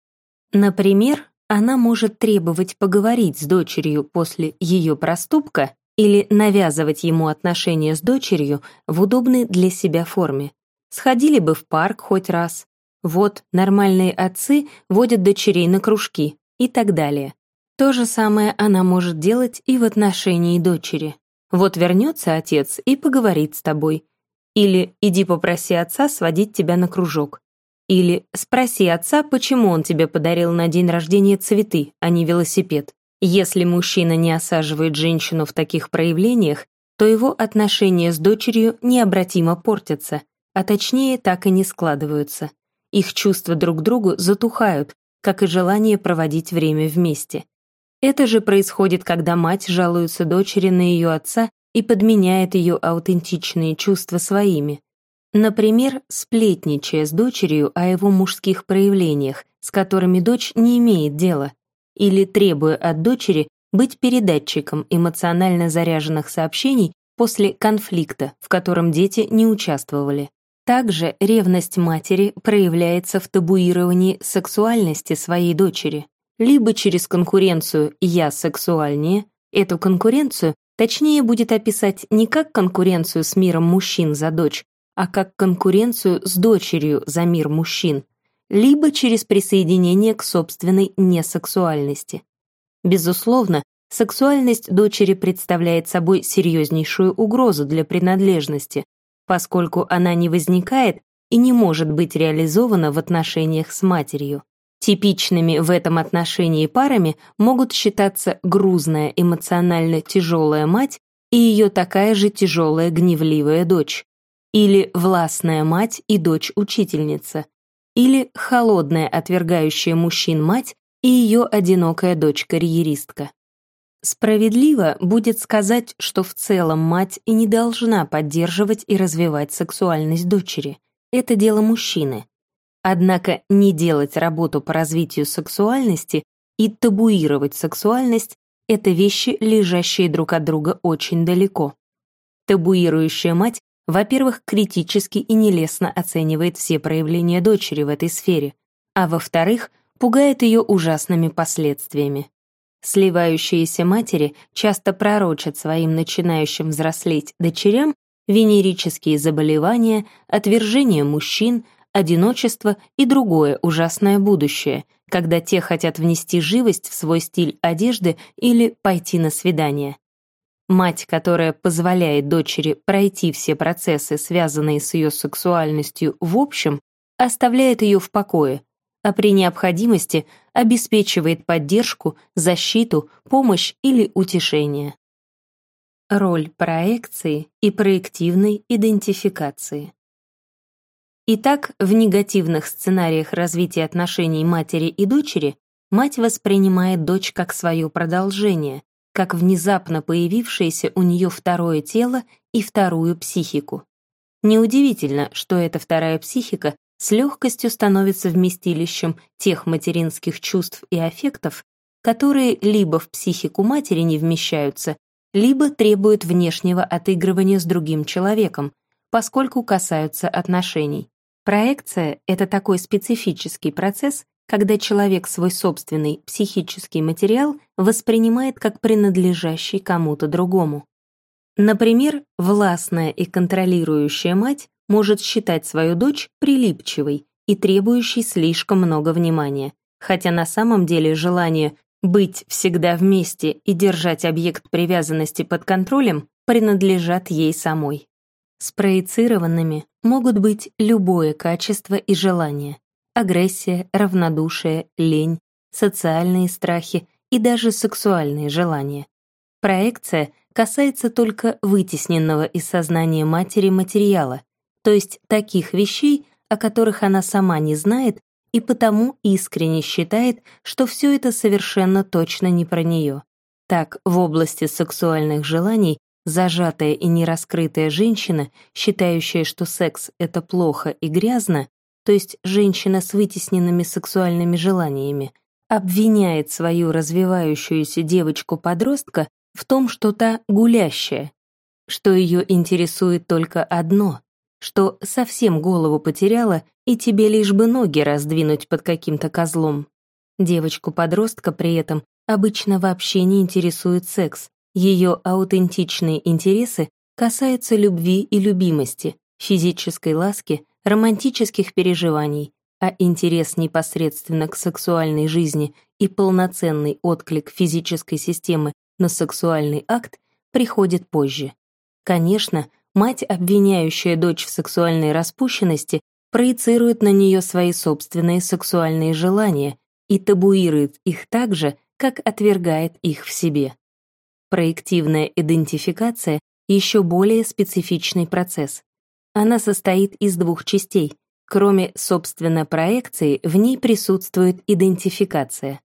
A: Например, она может требовать поговорить с дочерью после ее проступка или навязывать ему отношения с дочерью в удобной для себя форме. Сходили бы в парк хоть раз. Вот, нормальные отцы водят дочерей на кружки и так далее. То же самое она может делать и в отношении дочери. Вот вернется отец и поговорит с тобой. Или иди попроси отца сводить тебя на кружок. Или спроси отца, почему он тебе подарил на день рождения цветы, а не велосипед. Если мужчина не осаживает женщину в таких проявлениях, то его отношения с дочерью необратимо портятся, а точнее так и не складываются. Их чувства друг к другу затухают, как и желание проводить время вместе. Это же происходит, когда мать жалуется дочери на ее отца и подменяет ее аутентичные чувства своими. Например, сплетничая с дочерью о его мужских проявлениях, с которыми дочь не имеет дела, или требуя от дочери быть передатчиком эмоционально заряженных сообщений после конфликта, в котором дети не участвовали. Также ревность матери проявляется в табуировании сексуальности своей дочери, либо через конкуренцию «я сексуальнее», эту конкуренцию точнее будет описать не как конкуренцию с миром мужчин за дочь, а как конкуренцию с дочерью за мир мужчин, либо через присоединение к собственной несексуальности. Безусловно, сексуальность дочери представляет собой серьезнейшую угрозу для принадлежности, поскольку она не возникает и не может быть реализована в отношениях с матерью. Типичными в этом отношении парами могут считаться грузная эмоционально тяжелая мать и ее такая же тяжелая гневливая дочь, или властная мать и дочь-учительница, или холодная отвергающая мужчин мать и ее одинокая дочь-карьеристка. Справедливо будет сказать, что в целом мать и не должна поддерживать и развивать сексуальность дочери. Это дело мужчины. Однако не делать работу по развитию сексуальности и табуировать сексуальность — это вещи, лежащие друг от друга очень далеко. Табуирующая мать во-первых, критически и нелестно оценивает все проявления дочери в этой сфере, а во-вторых, пугает ее ужасными последствиями. Сливающиеся матери часто пророчат своим начинающим взрослеть дочерям венерические заболевания, отвержение мужчин, одиночество и другое ужасное будущее, когда те хотят внести живость в свой стиль одежды или пойти на свидание. Мать, которая позволяет дочери пройти все процессы, связанные с ее сексуальностью в общем, оставляет ее в покое, а при необходимости обеспечивает поддержку, защиту, помощь или утешение. Роль проекции и проективной идентификации. Итак, в негативных сценариях развития отношений матери и дочери мать воспринимает дочь как свое продолжение, как внезапно появившееся у нее второе тело и вторую психику. Неудивительно, что эта вторая психика с легкостью становится вместилищем тех материнских чувств и аффектов, которые либо в психику матери не вмещаются, либо требуют внешнего отыгрывания с другим человеком, поскольку касаются отношений. Проекция — это такой специфический процесс, когда человек свой собственный психический материал воспринимает как принадлежащий кому-то другому. Например, властная и контролирующая мать может считать свою дочь прилипчивой и требующей слишком много внимания, хотя на самом деле желание быть всегда вместе и держать объект привязанности под контролем принадлежат ей самой. Спроецированными могут быть любое качество и желание, агрессия, равнодушие, лень, социальные страхи и даже сексуальные желания. Проекция касается только вытесненного из сознания матери материала, то есть таких вещей, о которых она сама не знает и потому искренне считает, что все это совершенно точно не про нее. Так, в области сексуальных желаний зажатая и нераскрытая женщина, считающая, что секс — это плохо и грязно, то есть женщина с вытесненными сексуальными желаниями, обвиняет свою развивающуюся девочку-подростка в том, что та гулящая, что ее интересует только одно, что совсем голову потеряла и тебе лишь бы ноги раздвинуть под каким-то козлом. Девочку-подростка при этом обычно вообще не интересует секс. Ее аутентичные интересы касаются любви и любимости, физической ласки, романтических переживаний, а интерес непосредственно к сексуальной жизни и полноценный отклик физической системы на сексуальный акт приходит позже. Конечно, мать, обвиняющая дочь в сексуальной распущенности, проецирует на нее свои собственные сексуальные желания и табуирует их так же, как отвергает их в себе. Проективная идентификация — еще более специфичный процесс. Она состоит из двух частей. Кроме, собственно, проекции, в ней присутствует идентификация.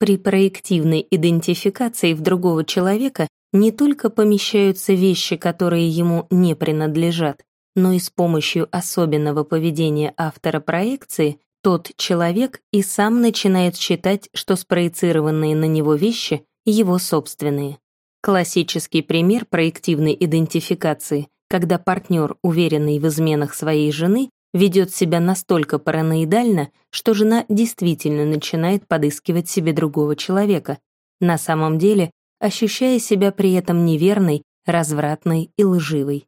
A: При проективной идентификации в другого человека не только помещаются вещи, которые ему не принадлежат, но и с помощью особенного поведения автора проекции тот человек и сам начинает считать, что спроецированные на него вещи — его собственные. Классический пример проективной идентификации, когда партнер, уверенный в изменах своей жены, ведет себя настолько параноидально, что жена действительно начинает подыскивать себе другого человека, на самом деле ощущая себя при этом неверной, развратной и лживой.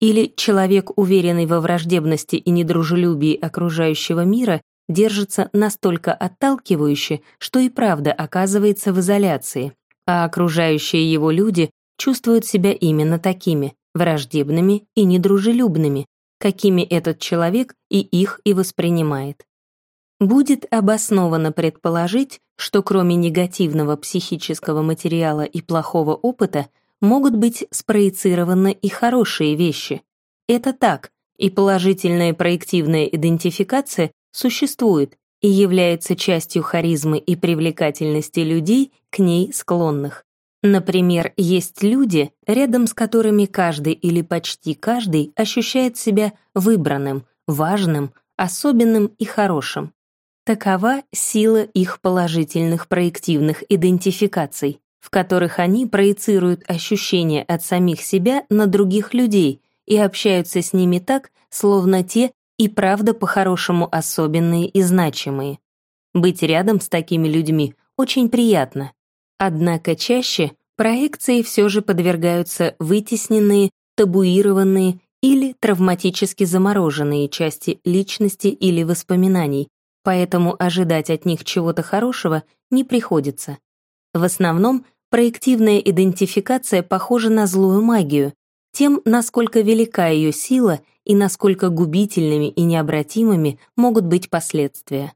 A: Или человек, уверенный во враждебности и недружелюбии окружающего мира, держится настолько отталкивающе, что и правда оказывается в изоляции, а окружающие его люди чувствуют себя именно такими, враждебными и недружелюбными, какими этот человек и их и воспринимает. Будет обоснованно предположить, что кроме негативного психического материала и плохого опыта могут быть спроецированы и хорошие вещи. Это так, и положительная проективная идентификация существует и является частью харизмы и привлекательности людей, к ней склонных. Например, есть люди, рядом с которыми каждый или почти каждый ощущает себя выбранным, важным, особенным и хорошим. Такова сила их положительных проективных идентификаций, в которых они проецируют ощущения от самих себя на других людей и общаются с ними так, словно те и правда по-хорошему особенные и значимые. Быть рядом с такими людьми очень приятно, Однако чаще проекции все же подвергаются вытесненные, табуированные или травматически замороженные части личности или воспоминаний, поэтому ожидать от них чего-то хорошего не приходится. В основном проективная идентификация похожа на злую магию, тем, насколько велика ее сила и насколько губительными и необратимыми могут быть последствия.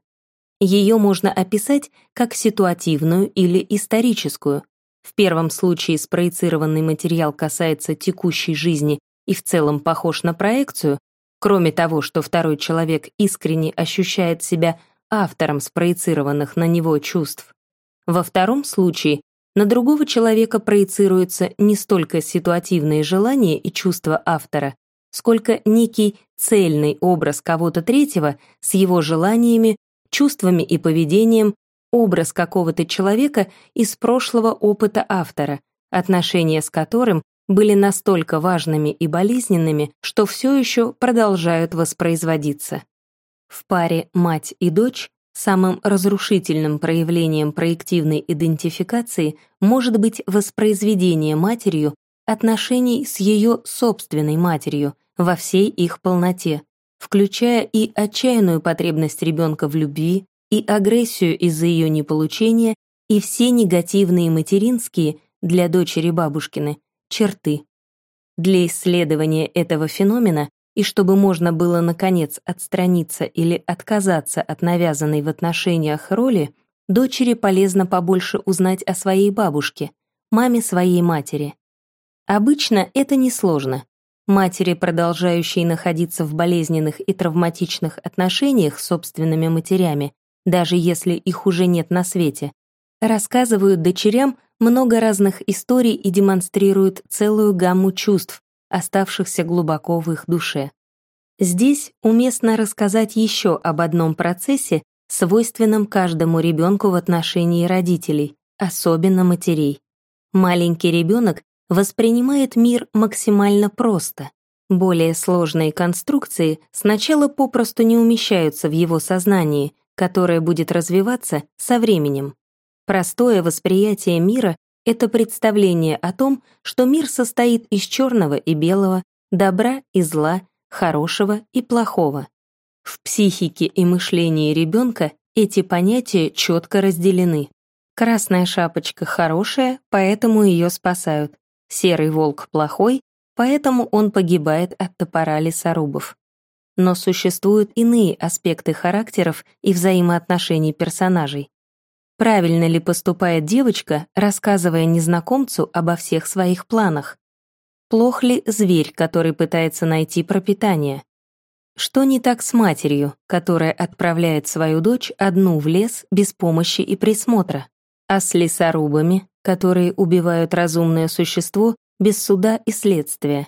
A: Ее можно описать как ситуативную или историческую. В первом случае спроецированный материал касается текущей жизни и в целом похож на проекцию, кроме того, что второй человек искренне ощущает себя автором спроецированных на него чувств. Во втором случае на другого человека проецируются не столько ситуативные желания и чувства автора, сколько некий цельный образ кого-то третьего с его желаниями, чувствами и поведением образ какого-то человека из прошлого опыта автора, отношения с которым были настолько важными и болезненными, что все еще продолжают воспроизводиться. В паре «мать» и «дочь» самым разрушительным проявлением проективной идентификации может быть воспроизведение матерью отношений с ее собственной матерью во всей их полноте, включая и отчаянную потребность ребенка в любви, и агрессию из-за ее неполучения, и все негативные материнские для дочери бабушкины черты. Для исследования этого феномена и чтобы можно было, наконец, отстраниться или отказаться от навязанной в отношениях роли, дочери полезно побольше узнать о своей бабушке, маме своей матери. Обычно это несложно. Матери, продолжающие находиться в болезненных и травматичных отношениях с собственными матерями, даже если их уже нет на свете, рассказывают дочерям много разных историй и демонстрируют целую гамму чувств, оставшихся глубоко в их душе. Здесь уместно рассказать еще об одном процессе, свойственном каждому ребенку в отношении родителей, особенно матерей. Маленький ребенок воспринимает мир максимально просто. Более сложные конструкции сначала попросту не умещаются в его сознании, которое будет развиваться со временем. Простое восприятие мира — это представление о том, что мир состоит из черного и белого, добра и зла, хорошего и плохого. В психике и мышлении ребенка эти понятия четко разделены. Красная шапочка хорошая, поэтому ее спасают. Серый волк плохой, поэтому он погибает от топора лесорубов. Но существуют иные аспекты характеров и взаимоотношений персонажей. Правильно ли поступает девочка, рассказывая незнакомцу обо всех своих планах? Плох ли зверь, который пытается найти пропитание? Что не так с матерью, которая отправляет свою дочь одну в лес без помощи и присмотра? А с лесорубами, которые убивают разумное существо без суда и следствия?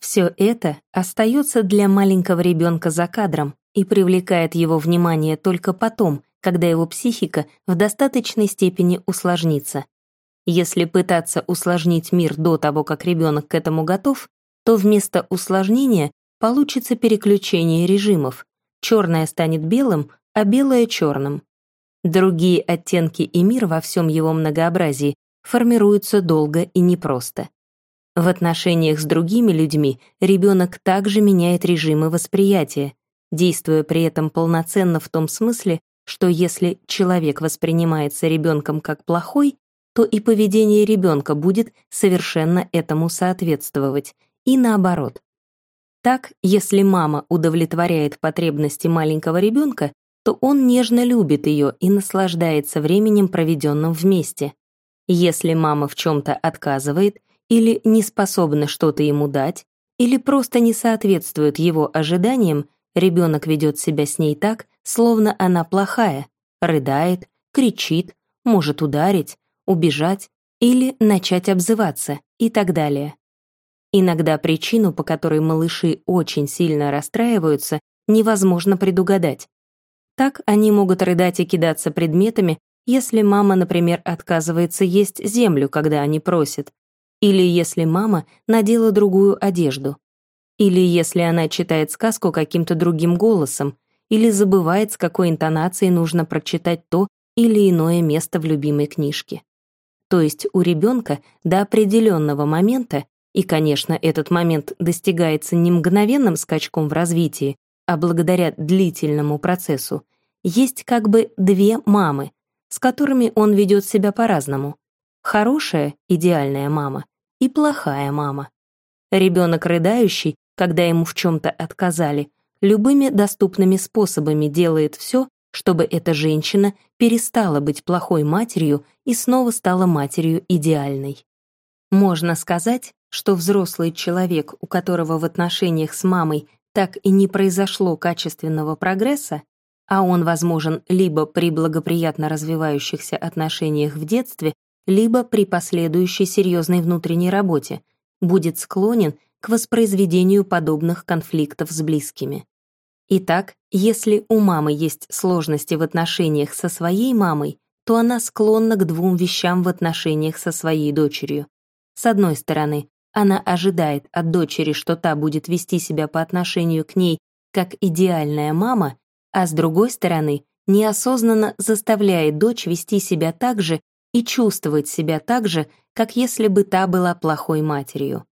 A: Все это остается для маленького ребенка за кадром и привлекает его внимание только потом, когда его психика в достаточной степени усложнится. Если пытаться усложнить мир до того, как ребенок к этому готов, то вместо усложнения получится переключение режимов. Черное станет белым, а белое — черным. Другие оттенки и мир во всем его многообразии формируются долго и непросто. В отношениях с другими людьми ребенок также меняет режимы восприятия, действуя при этом полноценно в том смысле, что если человек воспринимается ребенком как плохой, то и поведение ребенка будет совершенно этому соответствовать, и наоборот. Так, если мама удовлетворяет потребности маленького ребенка, то он нежно любит ее и наслаждается временем, проведенным вместе. Если мама в чем-то отказывает или не способна что-то ему дать, или просто не соответствует его ожиданиям, ребенок ведет себя с ней так, словно она плохая, рыдает, кричит, может ударить, убежать или начать обзываться и так далее. Иногда причину, по которой малыши очень сильно расстраиваются, невозможно предугадать. Так они могут рыдать и кидаться предметами, если мама, например, отказывается есть землю, когда они просят, или если мама надела другую одежду, или если она читает сказку каким-то другим голосом, или забывает, с какой интонацией нужно прочитать то или иное место в любимой книжке. То есть у ребенка до определенного момента, и, конечно, этот момент достигается не мгновенным скачком в развитии, а благодаря длительному процессу, есть как бы две мамы, с которыми он ведет себя по-разному. Хорошая, идеальная мама и плохая мама. Ребенок рыдающий, когда ему в чем-то отказали, любыми доступными способами делает все, чтобы эта женщина перестала быть плохой матерью и снова стала матерью идеальной. Можно сказать, что взрослый человек, у которого в отношениях с мамой так и не произошло качественного прогресса, а он возможен либо при благоприятно развивающихся отношениях в детстве, либо при последующей серьезной внутренней работе, будет склонен к воспроизведению подобных конфликтов с близкими. Итак, если у мамы есть сложности в отношениях со своей мамой, то она склонна к двум вещам в отношениях со своей дочерью. С одной стороны, она ожидает от дочери, что та будет вести себя по отношению к ней как идеальная мама, а с другой стороны, неосознанно заставляет дочь вести себя так же и чувствовать себя так же, как если бы та была плохой матерью.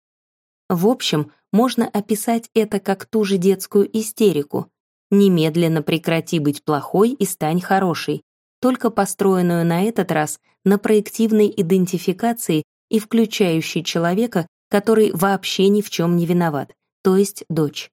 A: В общем, можно описать это как ту же детскую истерику. Немедленно прекрати быть плохой и стань хорошей, только построенную на этот раз на проективной идентификации и включающей человека, который вообще ни в чем не виноват, то есть дочь.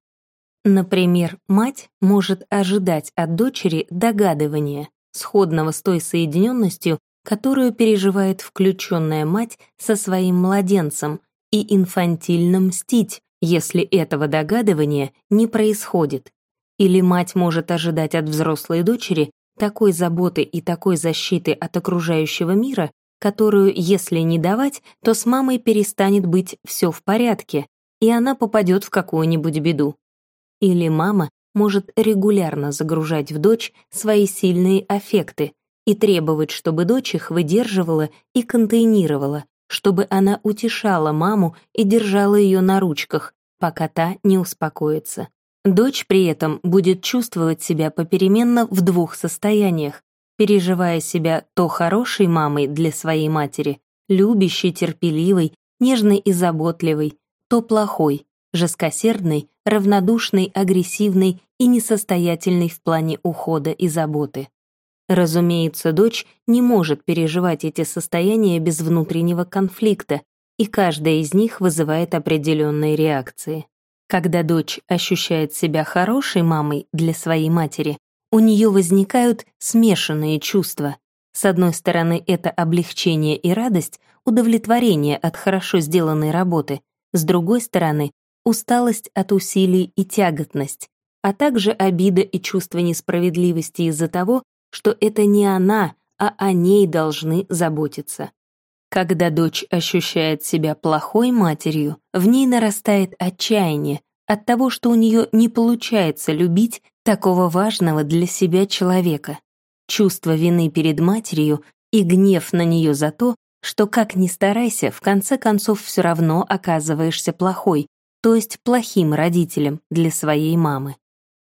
A: Например, мать может ожидать от дочери догадывания, сходного с той соединенностью, которую переживает включенная мать со своим младенцем, и инфантильно мстить, если этого догадывания не происходит. Или мать может ожидать от взрослой дочери такой заботы и такой защиты от окружающего мира, которую, если не давать, то с мамой перестанет быть все в порядке, и она попадет в какую-нибудь беду. Или мама может регулярно загружать в дочь свои сильные аффекты и требовать, чтобы дочь их выдерживала и контейнировала, чтобы она утешала маму и держала ее на ручках, пока та не успокоится. Дочь при этом будет чувствовать себя попеременно в двух состояниях, переживая себя то хорошей мамой для своей матери, любящей, терпеливой, нежной и заботливой, то плохой, жесткосердной, равнодушной, агрессивной и несостоятельной в плане ухода и заботы. Разумеется, дочь не может переживать эти состояния без внутреннего конфликта, и каждая из них вызывает определенные реакции. Когда дочь ощущает себя хорошей мамой для своей матери, у нее возникают смешанные чувства. С одной стороны, это облегчение и радость, удовлетворение от хорошо сделанной работы. С другой стороны, усталость от усилий и тяготность, а также обида и чувство несправедливости из-за того, что это не она, а о ней должны заботиться. Когда дочь ощущает себя плохой матерью, в ней нарастает отчаяние от того, что у нее не получается любить такого важного для себя человека. Чувство вины перед матерью и гнев на нее за то, что как ни старайся, в конце концов все равно оказываешься плохой, то есть плохим родителем для своей мамы.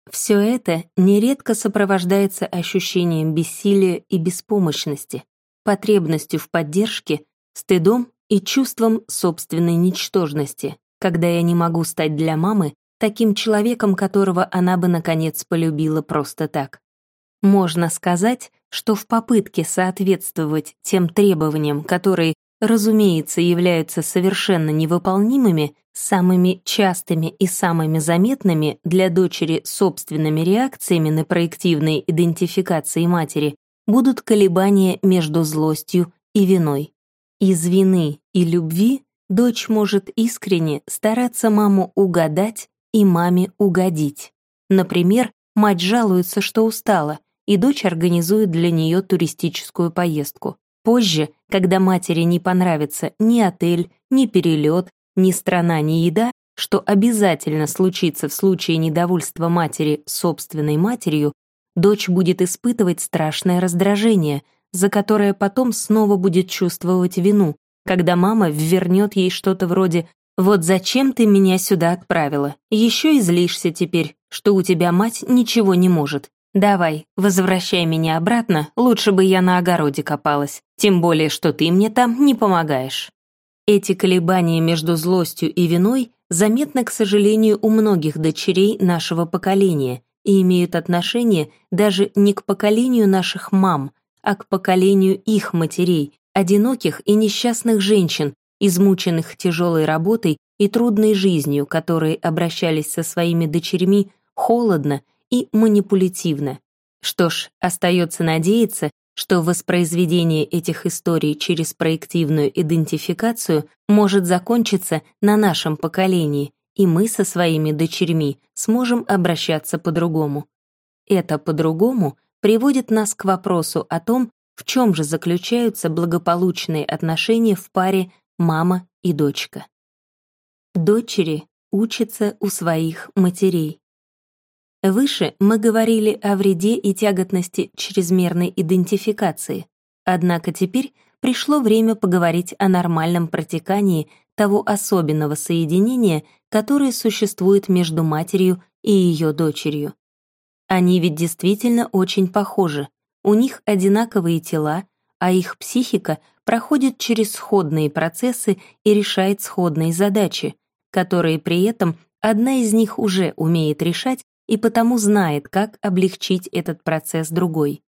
A: Все это нередко сопровождается ощущением бессилия и беспомощности, потребностью в поддержке стыдом и чувством собственной ничтожности, когда я не могу стать для мамы таким человеком, которого она бы, наконец, полюбила просто так. Можно сказать, что в попытке соответствовать тем требованиям, которые, разумеется, являются совершенно невыполнимыми, самыми частыми и самыми заметными для дочери собственными реакциями на проективные идентификации матери будут колебания между злостью и виной. Из вины и любви дочь может искренне стараться маму угадать и маме угодить. Например, мать жалуется, что устала, и дочь организует для нее туристическую поездку. Позже, когда матери не понравится ни отель, ни перелет, ни страна, ни еда, что обязательно случится в случае недовольства матери собственной матерью, дочь будет испытывать страшное раздражение, за которое потом снова будет чувствовать вину, когда мама ввернет ей что-то вроде «Вот зачем ты меня сюда отправила? Еще и злишься теперь, что у тебя мать ничего не может. Давай, возвращай меня обратно, лучше бы я на огороде копалась, тем более, что ты мне там не помогаешь». Эти колебания между злостью и виной заметны, к сожалению, у многих дочерей нашего поколения и имеют отношение даже не к поколению наших мам, а к поколению их матерей, одиноких и несчастных женщин, измученных тяжелой работой и трудной жизнью, которые обращались со своими дочерьми холодно и манипулятивно. Что ж, остается надеяться, что воспроизведение этих историй через проективную идентификацию может закончиться на нашем поколении, и мы со своими дочерьми сможем обращаться по-другому. Это по-другому приводит нас к вопросу о том, в чем же заключаются благополучные отношения в паре мама и дочка. Дочери учатся у своих матерей. Выше мы говорили о вреде и тяготности чрезмерной идентификации, однако теперь пришло время поговорить о нормальном протекании того особенного соединения, которое существует между матерью и ее дочерью. Они ведь действительно очень похожи, у них одинаковые тела, а их психика проходит через сходные процессы и решает сходные задачи, которые при этом одна из них уже умеет решать и потому знает, как облегчить этот процесс другой.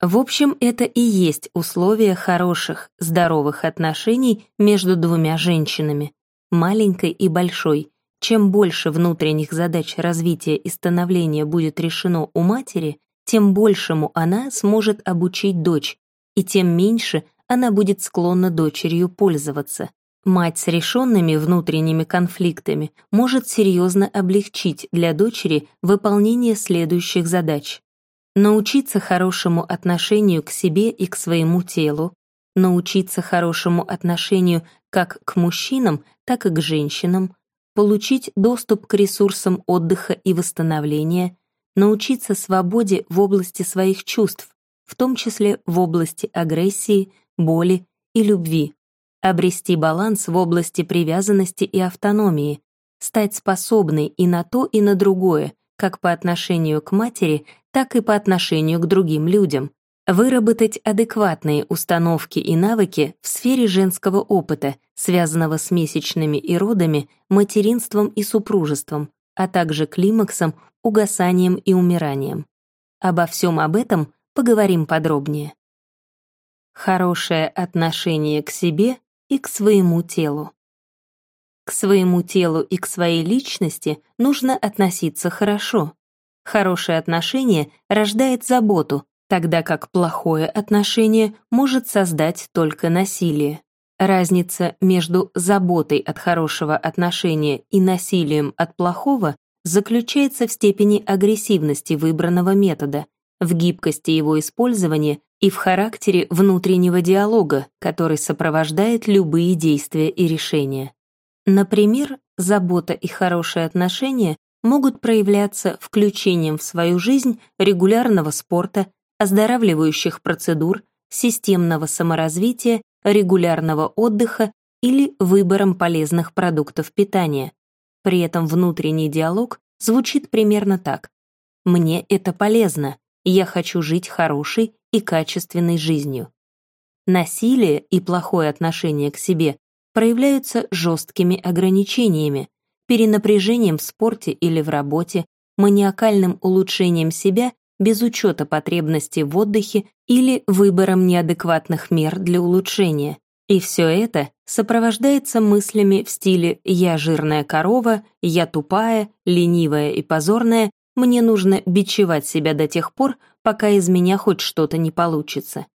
A: В общем, это и есть условия хороших, здоровых отношений между двумя женщинами, маленькой и большой, Чем больше внутренних задач развития и становления будет решено у матери, тем большему она сможет обучить дочь, и тем меньше она будет склонна дочерью пользоваться. Мать с решенными внутренними конфликтами может серьезно облегчить для дочери выполнение следующих задач. Научиться хорошему отношению к себе и к своему телу, научиться хорошему отношению как к мужчинам, так и к женщинам, получить доступ к ресурсам отдыха и восстановления, научиться свободе в области своих чувств, в том числе в области агрессии, боли и любви обрести баланс в области привязанности и автономии, стать способной и на то, и на другое, как по отношению к матери, так и по отношению к другим людям, выработать адекватные установки и навыки в сфере женского опыта, связанного с месячными и родами, материнством и супружеством, а также климаксом, угасанием и умиранием. Обо всем об этом поговорим подробнее. Хорошее отношение к себе и к своему телу. К своему телу и к своей личности нужно относиться хорошо. Хорошее отношение рождает заботу, тогда как плохое отношение может создать только насилие. Разница между заботой от хорошего отношения и насилием от плохого заключается в степени агрессивности выбранного метода, в гибкости его использования и в характере внутреннего диалога, который сопровождает любые действия и решения. Например, забота и хорошие отношения могут проявляться включением в свою жизнь регулярного спорта, оздоравливающих процедур, системного саморазвития, регулярного отдыха или выбором полезных продуктов питания. При этом внутренний диалог звучит примерно так. «Мне это полезно, я хочу жить хорошей и качественной жизнью. Насилие и плохое отношение к себе проявляются жесткими ограничениями, перенапряжением в спорте или в работе, маниакальным улучшением себя без учета потребностей в отдыхе или выбором неадекватных мер для улучшения. И все это сопровождается мыслями в стиле «я жирная корова», «я тупая», «ленивая и позорная», «мне нужно бичевать себя до тех пор, пока из меня хоть что-то не получится.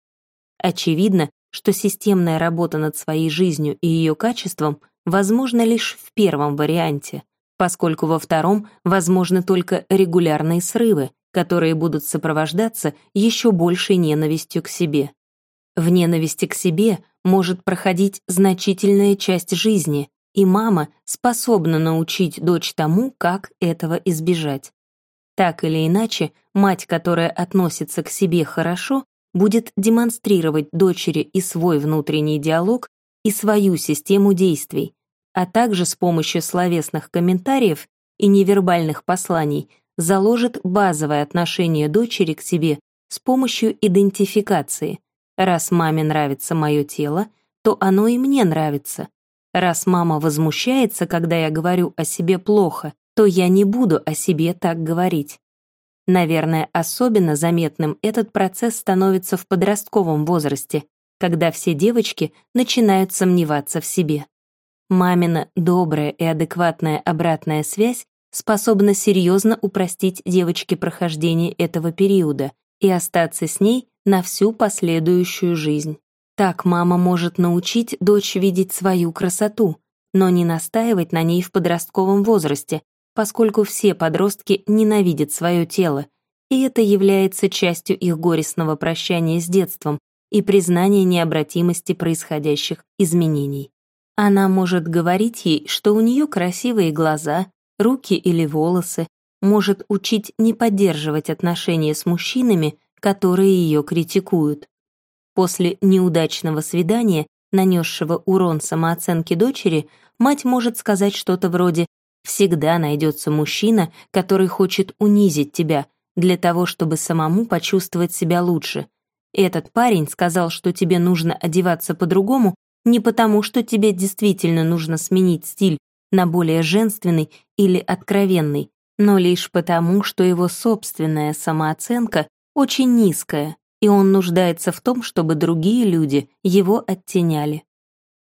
A: Очевидно, что системная работа над своей жизнью и ее качеством возможна лишь в первом варианте, поскольку во втором возможны только регулярные срывы, которые будут сопровождаться еще большей ненавистью к себе. В ненависти к себе может проходить значительная часть жизни, и мама способна научить дочь тому, как этого избежать. Так или иначе, мать, которая относится к себе хорошо, будет демонстрировать дочери и свой внутренний диалог, и свою систему действий, а также с помощью словесных комментариев и невербальных посланий заложит базовое отношение дочери к себе с помощью идентификации. Раз маме нравится мое тело, то оно и мне нравится. Раз мама возмущается, когда я говорю о себе плохо, то я не буду о себе так говорить. Наверное, особенно заметным этот процесс становится в подростковом возрасте, когда все девочки начинают сомневаться в себе. Мамина добрая и адекватная обратная связь способна серьезно упростить девочке прохождение этого периода и остаться с ней на всю последующую жизнь. Так мама может научить дочь видеть свою красоту, но не настаивать на ней в подростковом возрасте, поскольку все подростки ненавидят свое тело, и это является частью их горестного прощания с детством и признания необратимости происходящих изменений. Она может говорить ей, что у нее красивые глаза, руки или волосы, может учить не поддерживать отношения с мужчинами, которые ее критикуют. После неудачного свидания, нанесшего урон самооценке дочери, мать может сказать что-то вроде Всегда найдется мужчина, который хочет унизить тебя для того, чтобы самому почувствовать себя лучше. Этот парень сказал, что тебе нужно одеваться по-другому не потому, что тебе действительно нужно сменить стиль на более женственный или откровенный, но лишь потому, что его собственная самооценка очень низкая, и он нуждается в том, чтобы другие люди его оттеняли.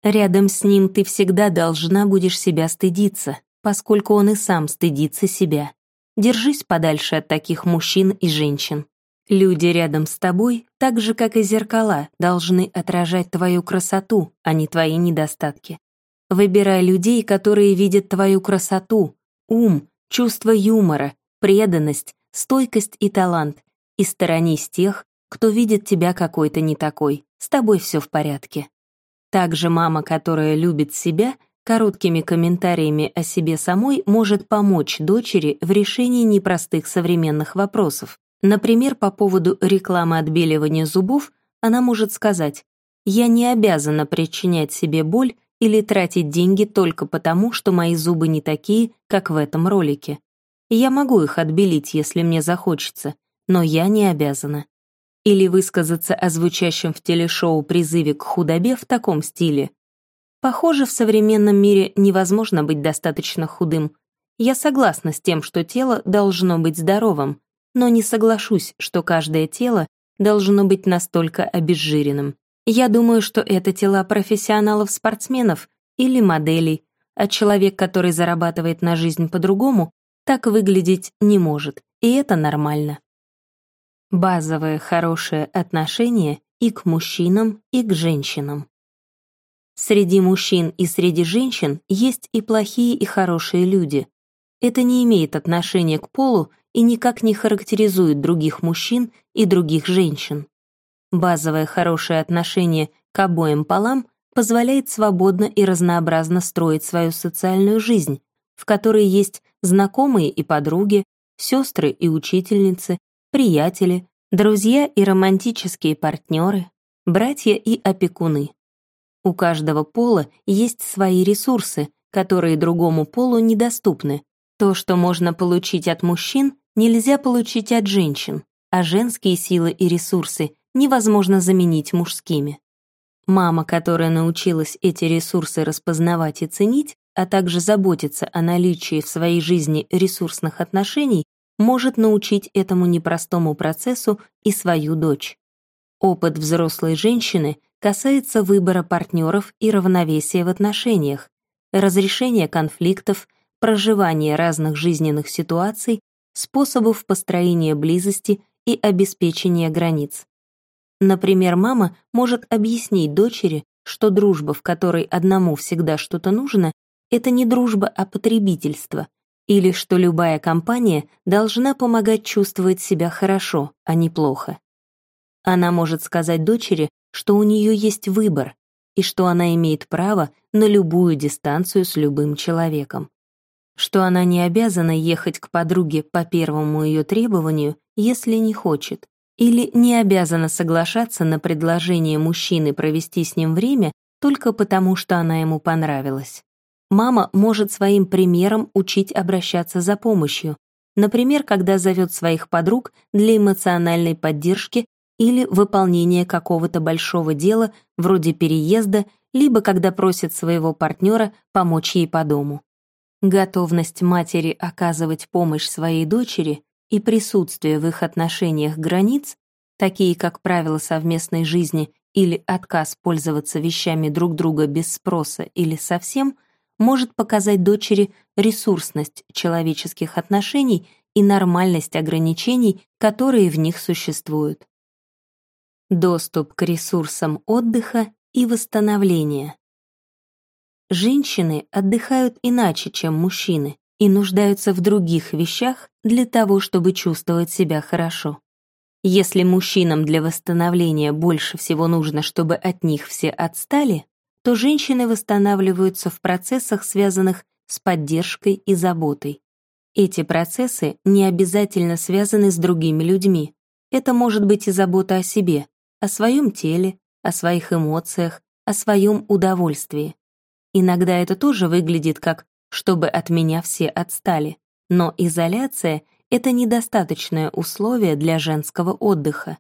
A: Рядом с ним ты всегда должна будешь себя стыдиться, поскольку он и сам стыдится себя. Держись подальше от таких мужчин и женщин. Люди рядом с тобой, так же как и зеркала, должны отражать твою красоту, а не твои недостатки. Выбирай людей, которые видят твою красоту, ум, чувство юмора, преданность, стойкость и талант, и сторонись тех, кто видит тебя какой-то не такой, с тобой все в порядке. Также мама, которая любит себя, короткими комментариями о себе самой может помочь дочери в решении непростых современных вопросов. Например, по поводу рекламы отбеливания зубов она может сказать «Я не обязана причинять себе боль или тратить деньги только потому, что мои зубы не такие, как в этом ролике. Я могу их отбелить, если мне захочется, но я не обязана». Или высказаться о звучащем в телешоу призыве к худобе в таком стиле. Похоже, в современном мире невозможно быть достаточно худым. Я согласна с тем, что тело должно быть здоровым, но не соглашусь, что каждое тело должно быть настолько обезжиренным. Я думаю, что это тела профессионалов-спортсменов или моделей, а человек, который зарабатывает на жизнь по-другому, так выглядеть не может, и это нормально. Базовое хорошее отношение и к мужчинам, и к женщинам. Среди мужчин и среди женщин есть и плохие, и хорошие люди. Это не имеет отношения к полу и никак не характеризует других мужчин и других женщин. Базовое хорошее отношение к обоим полам позволяет свободно и разнообразно строить свою социальную жизнь, в которой есть знакомые и подруги, сестры и учительницы, приятели, друзья и романтические партнеры, братья и опекуны. У каждого пола есть свои ресурсы, которые другому полу недоступны. То, что можно получить от мужчин, нельзя получить от женщин, а женские силы и ресурсы невозможно заменить мужскими. Мама, которая научилась эти ресурсы распознавать и ценить, а также заботиться о наличии в своей жизни ресурсных отношений, может научить этому непростому процессу и свою дочь. Опыт взрослой женщины касается выбора партнеров и равновесия в отношениях, разрешения конфликтов, проживания разных жизненных ситуаций способов построения близости и обеспечения границ. Например, мама может объяснить дочери, что дружба, в которой одному всегда что-то нужно, это не дружба, а потребительство, или что любая компания должна помогать чувствовать себя хорошо, а не плохо. Она может сказать дочери, что у нее есть выбор, и что она имеет право на любую дистанцию с любым человеком что она не обязана ехать к подруге по первому ее требованию, если не хочет, или не обязана соглашаться на предложение мужчины провести с ним время только потому, что она ему понравилась. Мама может своим примером учить обращаться за помощью, например, когда зовет своих подруг для эмоциональной поддержки или выполнения какого-то большого дела, вроде переезда, либо когда просит своего партнера помочь ей по дому. Готовность матери оказывать помощь своей дочери и присутствие в их отношениях границ, такие как правила совместной жизни или отказ пользоваться вещами друг друга без спроса или совсем, может показать дочери ресурсность человеческих отношений и нормальность ограничений, которые в них существуют. Доступ к ресурсам отдыха и восстановления. Женщины отдыхают иначе, чем мужчины, и нуждаются в других вещах для того, чтобы чувствовать себя хорошо. Если мужчинам для восстановления больше всего нужно, чтобы от них все отстали, то женщины восстанавливаются в процессах, связанных с поддержкой и заботой. Эти процессы не обязательно связаны с другими людьми. Это может быть и забота о себе, о своем теле, о своих эмоциях, о своем удовольствии. Иногда это тоже выглядит как «чтобы от меня все отстали», но изоляция — это недостаточное условие для женского отдыха.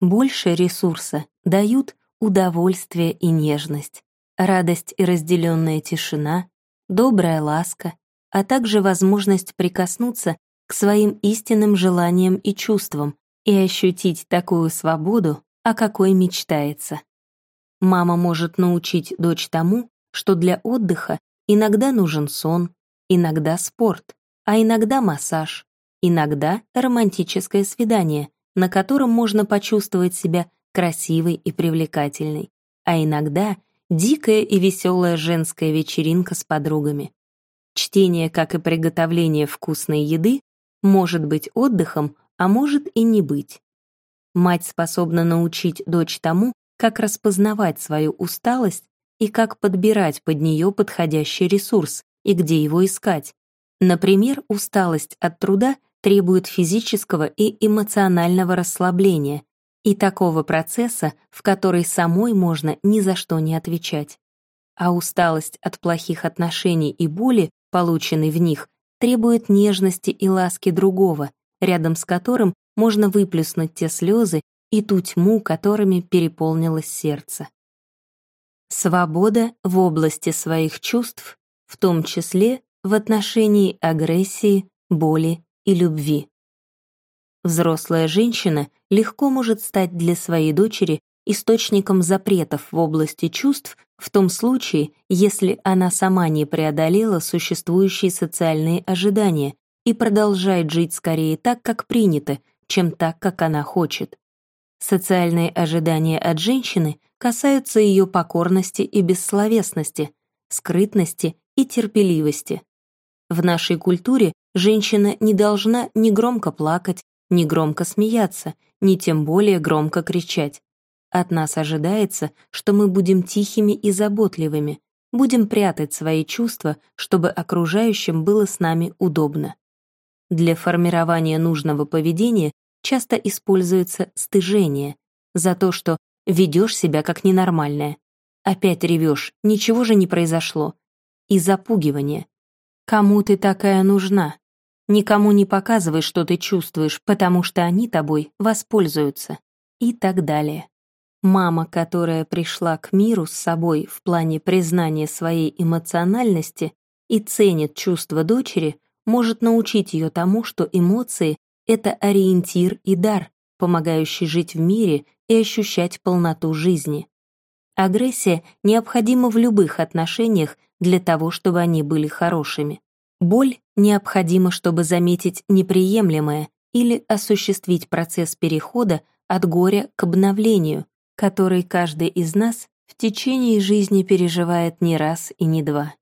A: Больше ресурса дают удовольствие и нежность, радость и разделенная тишина, добрая ласка, а также возможность прикоснуться к своим истинным желаниям и чувствам и ощутить такую свободу, о какой мечтается. Мама может научить дочь тому, что для отдыха иногда нужен сон, иногда спорт, а иногда массаж, иногда романтическое свидание, на котором можно почувствовать себя красивой и привлекательной, а иногда дикая и веселая женская вечеринка с подругами. Чтение, как и приготовление вкусной еды, может быть отдыхом, а может и не быть. Мать способна научить дочь тому, как распознавать свою усталость и как подбирать под нее подходящий ресурс и где его искать. Например, усталость от труда требует физического и эмоционального расслабления и такого процесса, в который самой можно ни за что не отвечать. А усталость от плохих отношений и боли, полученной в них, требует нежности и ласки другого, рядом с которым можно выплеснуть те слезы и ту тьму, которыми переполнилось сердце. Свобода в области своих чувств, в том числе в отношении агрессии, боли и любви. Взрослая женщина легко может стать для своей дочери источником запретов в области чувств в том случае, если она сама не преодолела существующие социальные ожидания и продолжает жить скорее так, как принято, чем так, как она хочет. Социальные ожидания от женщины касаются ее покорности и бессловесности, скрытности и терпеливости. В нашей культуре женщина не должна ни громко плакать, ни громко смеяться, ни тем более громко кричать. От нас ожидается, что мы будем тихими и заботливыми, будем прятать свои чувства, чтобы окружающим было с нами удобно. Для формирования нужного поведения часто используется стыжение за то, что ведешь себя как ненормальная. Опять ревешь, ничего же не произошло. И запугивание. Кому ты такая нужна? Никому не показывай, что ты чувствуешь, потому что они тобой воспользуются. И так далее. Мама, которая пришла к миру с собой в плане признания своей эмоциональности и ценит чувства дочери, может научить ее тому, что эмоции — это ориентир и дар, помогающий жить в мире и ощущать полноту жизни. Агрессия необходима в любых отношениях для того, чтобы они были хорошими. Боль необходима, чтобы заметить неприемлемое или осуществить процесс перехода от горя к обновлению, который каждый из нас в течение жизни переживает не раз и не два.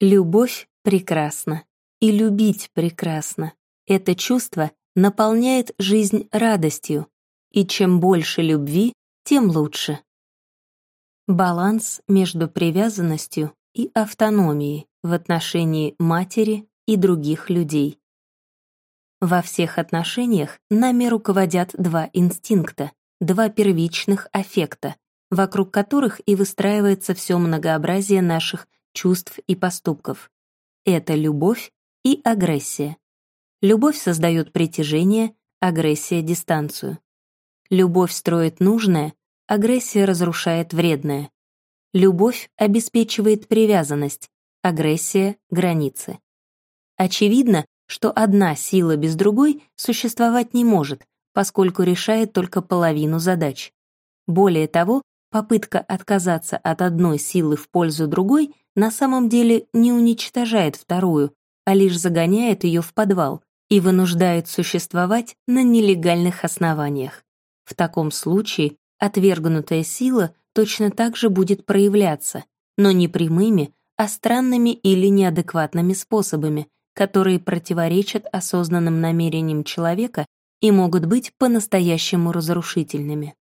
A: Любовь прекрасна. И любить прекрасно. Это чувство наполняет жизнь радостью, и чем больше любви, тем лучше. Баланс между привязанностью и автономией в отношении матери и других людей. Во всех отношениях нами руководят два инстинкта, два первичных аффекта, вокруг которых и выстраивается все многообразие наших чувств и поступков. Это любовь и агрессия. Любовь создает притяжение, агрессия — дистанцию. Любовь строит нужное, агрессия разрушает вредное. Любовь обеспечивает привязанность, агрессия — границы. Очевидно, что одна сила без другой существовать не может, поскольку решает только половину задач. Более того, попытка отказаться от одной силы в пользу другой на самом деле не уничтожает вторую, а лишь загоняет ее в подвал и вынуждает существовать на нелегальных основаниях. В таком случае отвергнутая сила точно так же будет проявляться, но не прямыми, а странными или неадекватными способами, которые противоречат осознанным намерениям человека и могут быть по-настоящему разрушительными.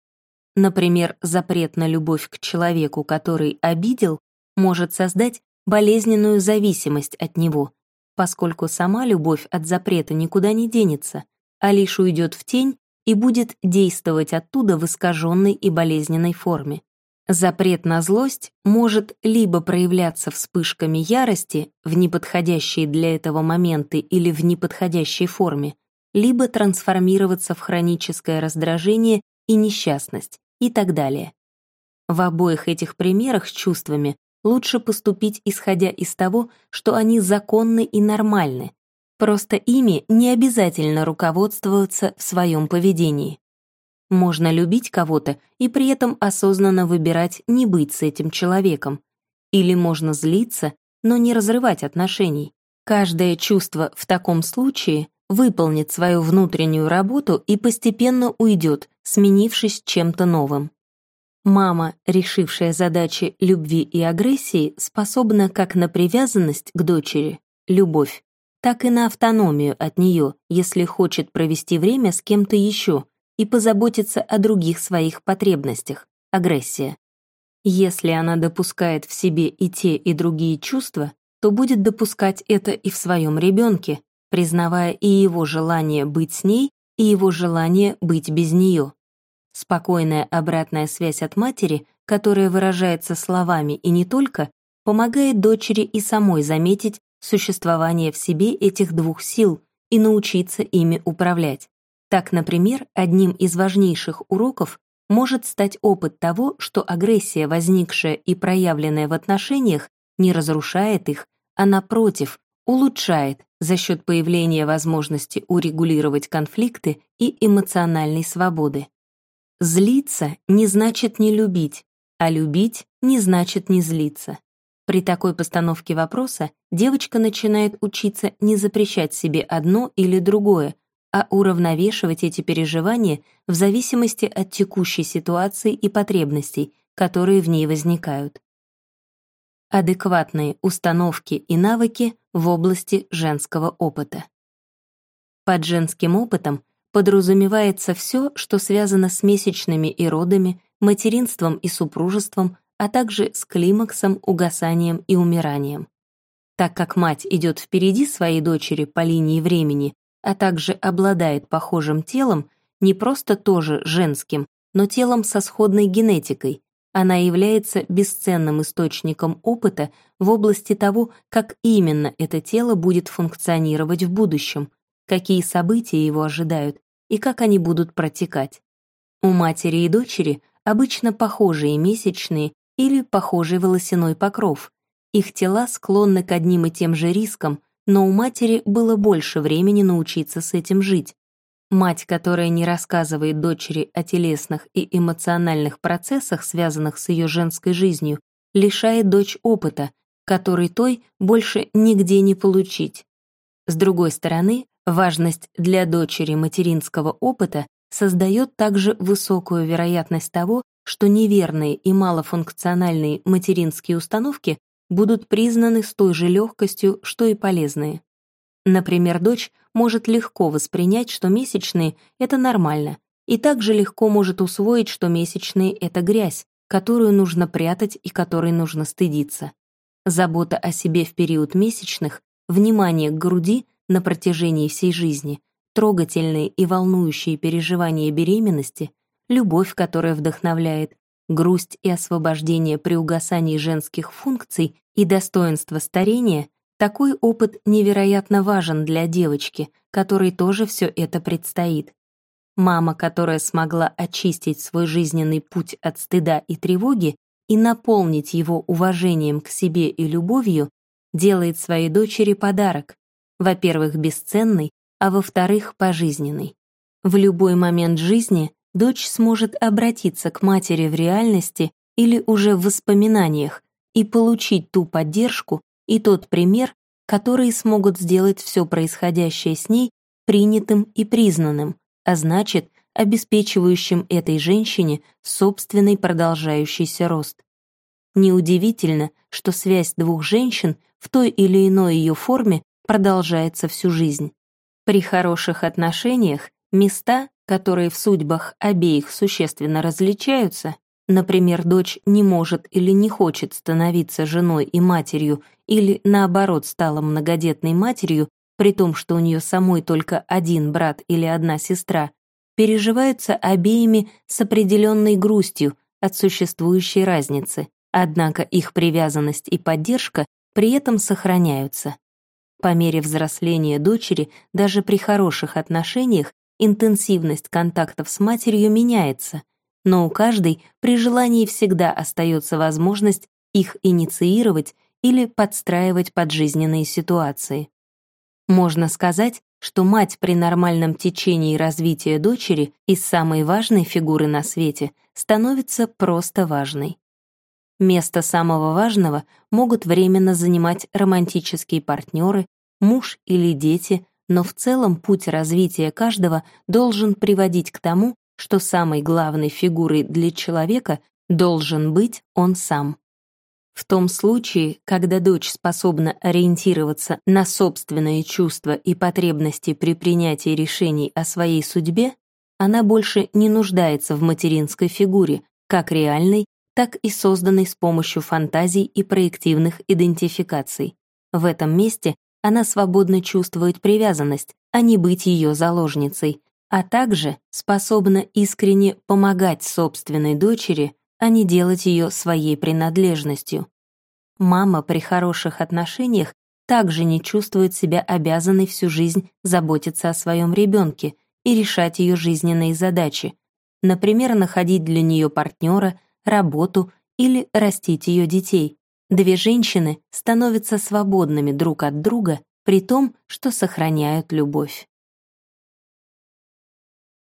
A: Например, запрет на любовь к человеку, который обидел, может создать болезненную зависимость от него, поскольку сама любовь от запрета никуда не денется, а лишь уйдет в тень и будет действовать оттуда в искаженной и болезненной форме. Запрет на злость может либо проявляться вспышками ярости в неподходящие для этого моменты или в неподходящей форме, либо трансформироваться в хроническое раздражение и несчастность и так далее. В обоих этих примерах с чувствами лучше поступить исходя из того, что они законны и нормальны. Просто ими не обязательно руководствоваться в своем поведении. Можно любить кого-то и при этом осознанно выбирать не быть с этим человеком. Или можно злиться, но не разрывать отношений. Каждое чувство в таком случае выполнит свою внутреннюю работу и постепенно уйдет, сменившись чем-то новым. Мама, решившая задачи любви и агрессии, способна как на привязанность к дочери, любовь, так и на автономию от нее, если хочет провести время с кем-то еще и позаботиться о других своих потребностях, агрессия. Если она допускает в себе и те, и другие чувства, то будет допускать это и в своем ребенке, признавая и его желание быть с ней, и его желание быть без нее. Спокойная обратная связь от матери, которая выражается словами и не только, помогает дочери и самой заметить существование в себе этих двух сил и научиться ими управлять. Так, например, одним из важнейших уроков может стать опыт того, что агрессия, возникшая и проявленная в отношениях, не разрушает их, а напротив, улучшает за счет появления возможности урегулировать конфликты и эмоциональной свободы. Злиться не значит не любить, а любить не значит не злиться. При такой постановке вопроса девочка начинает учиться не запрещать себе одно или другое, а уравновешивать эти переживания в зависимости от текущей ситуации и потребностей, которые в ней возникают. Адекватные установки и навыки в области женского опыта. Под женским опытом подразумевается все, что связано с месячными и родами, материнством и супружеством, а также с климаксом, угасанием и умиранием. Так как мать идет впереди своей дочери по линии времени, а также обладает похожим телом, не просто тоже женским, но телом со сходной генетикой, она является бесценным источником опыта в области того, как именно это тело будет функционировать в будущем, какие события его ожидают и как они будут протекать. У матери и дочери обычно похожие месячные или похожий волосяной покров. Их тела склонны к одним и тем же рискам, но у матери было больше времени научиться с этим жить. Мать, которая не рассказывает дочери о телесных и эмоциональных процессах, связанных с ее женской жизнью, лишает дочь опыта, который той больше нигде не получить. С другой стороны, Важность для дочери материнского опыта создает также высокую вероятность того, что неверные и малофункциональные материнские установки будут признаны с той же легкостью, что и полезные. Например, дочь может легко воспринять, что месячные — это нормально, и также легко может усвоить, что месячные — это грязь, которую нужно прятать и которой нужно стыдиться. Забота о себе в период месячных, внимание к груди на протяжении всей жизни, трогательные и волнующие переживания беременности, любовь, которая вдохновляет, грусть и освобождение при угасании женских функций и достоинство старения, такой опыт невероятно важен для девочки, которой тоже все это предстоит. Мама, которая смогла очистить свой жизненный путь от стыда и тревоги и наполнить его уважением к себе и любовью, делает своей дочери подарок, во-первых, бесценный, а во-вторых, пожизненный. В любой момент жизни дочь сможет обратиться к матери в реальности или уже в воспоминаниях и получить ту поддержку и тот пример, которые смогут сделать все происходящее с ней принятым и признанным, а значит, обеспечивающим этой женщине собственный продолжающийся рост. Неудивительно, что связь двух женщин в той или иной ее форме продолжается всю жизнь. При хороших отношениях места, которые в судьбах обеих существенно различаются, например, дочь не может или не хочет становиться женой и матерью, или наоборот стала многодетной матерью, при том, что у нее самой только один брат или одна сестра, переживаются обеими с определенной грустью от существующей разницы, однако их привязанность и поддержка при этом сохраняются. По мере взросления дочери, даже при хороших отношениях, интенсивность контактов с матерью меняется, но у каждой при желании всегда остается возможность их инициировать или подстраивать под жизненные ситуации. Можно сказать, что мать при нормальном течении развития дочери из самой важной фигуры на свете становится просто важной. Место самого важного могут временно занимать романтические партнеры, муж или дети, но в целом путь развития каждого должен приводить к тому, что самой главной фигурой для человека должен быть он сам. В том случае, когда дочь способна ориентироваться на собственные чувства и потребности при принятии решений о своей судьбе, она больше не нуждается в материнской фигуре, как реальной, так и созданной с помощью фантазий и проективных идентификаций. В этом месте она свободно чувствует привязанность, а не быть ее заложницей, а также способна искренне помогать собственной дочери а не делать ее своей принадлежностью. Мама при хороших отношениях также не чувствует себя обязанной всю жизнь заботиться о своем ребенке и решать ее жизненные задачи, например, находить для нее партнера, работу или растить ее детей. Две женщины становятся свободными друг от друга, при том, что сохраняют любовь.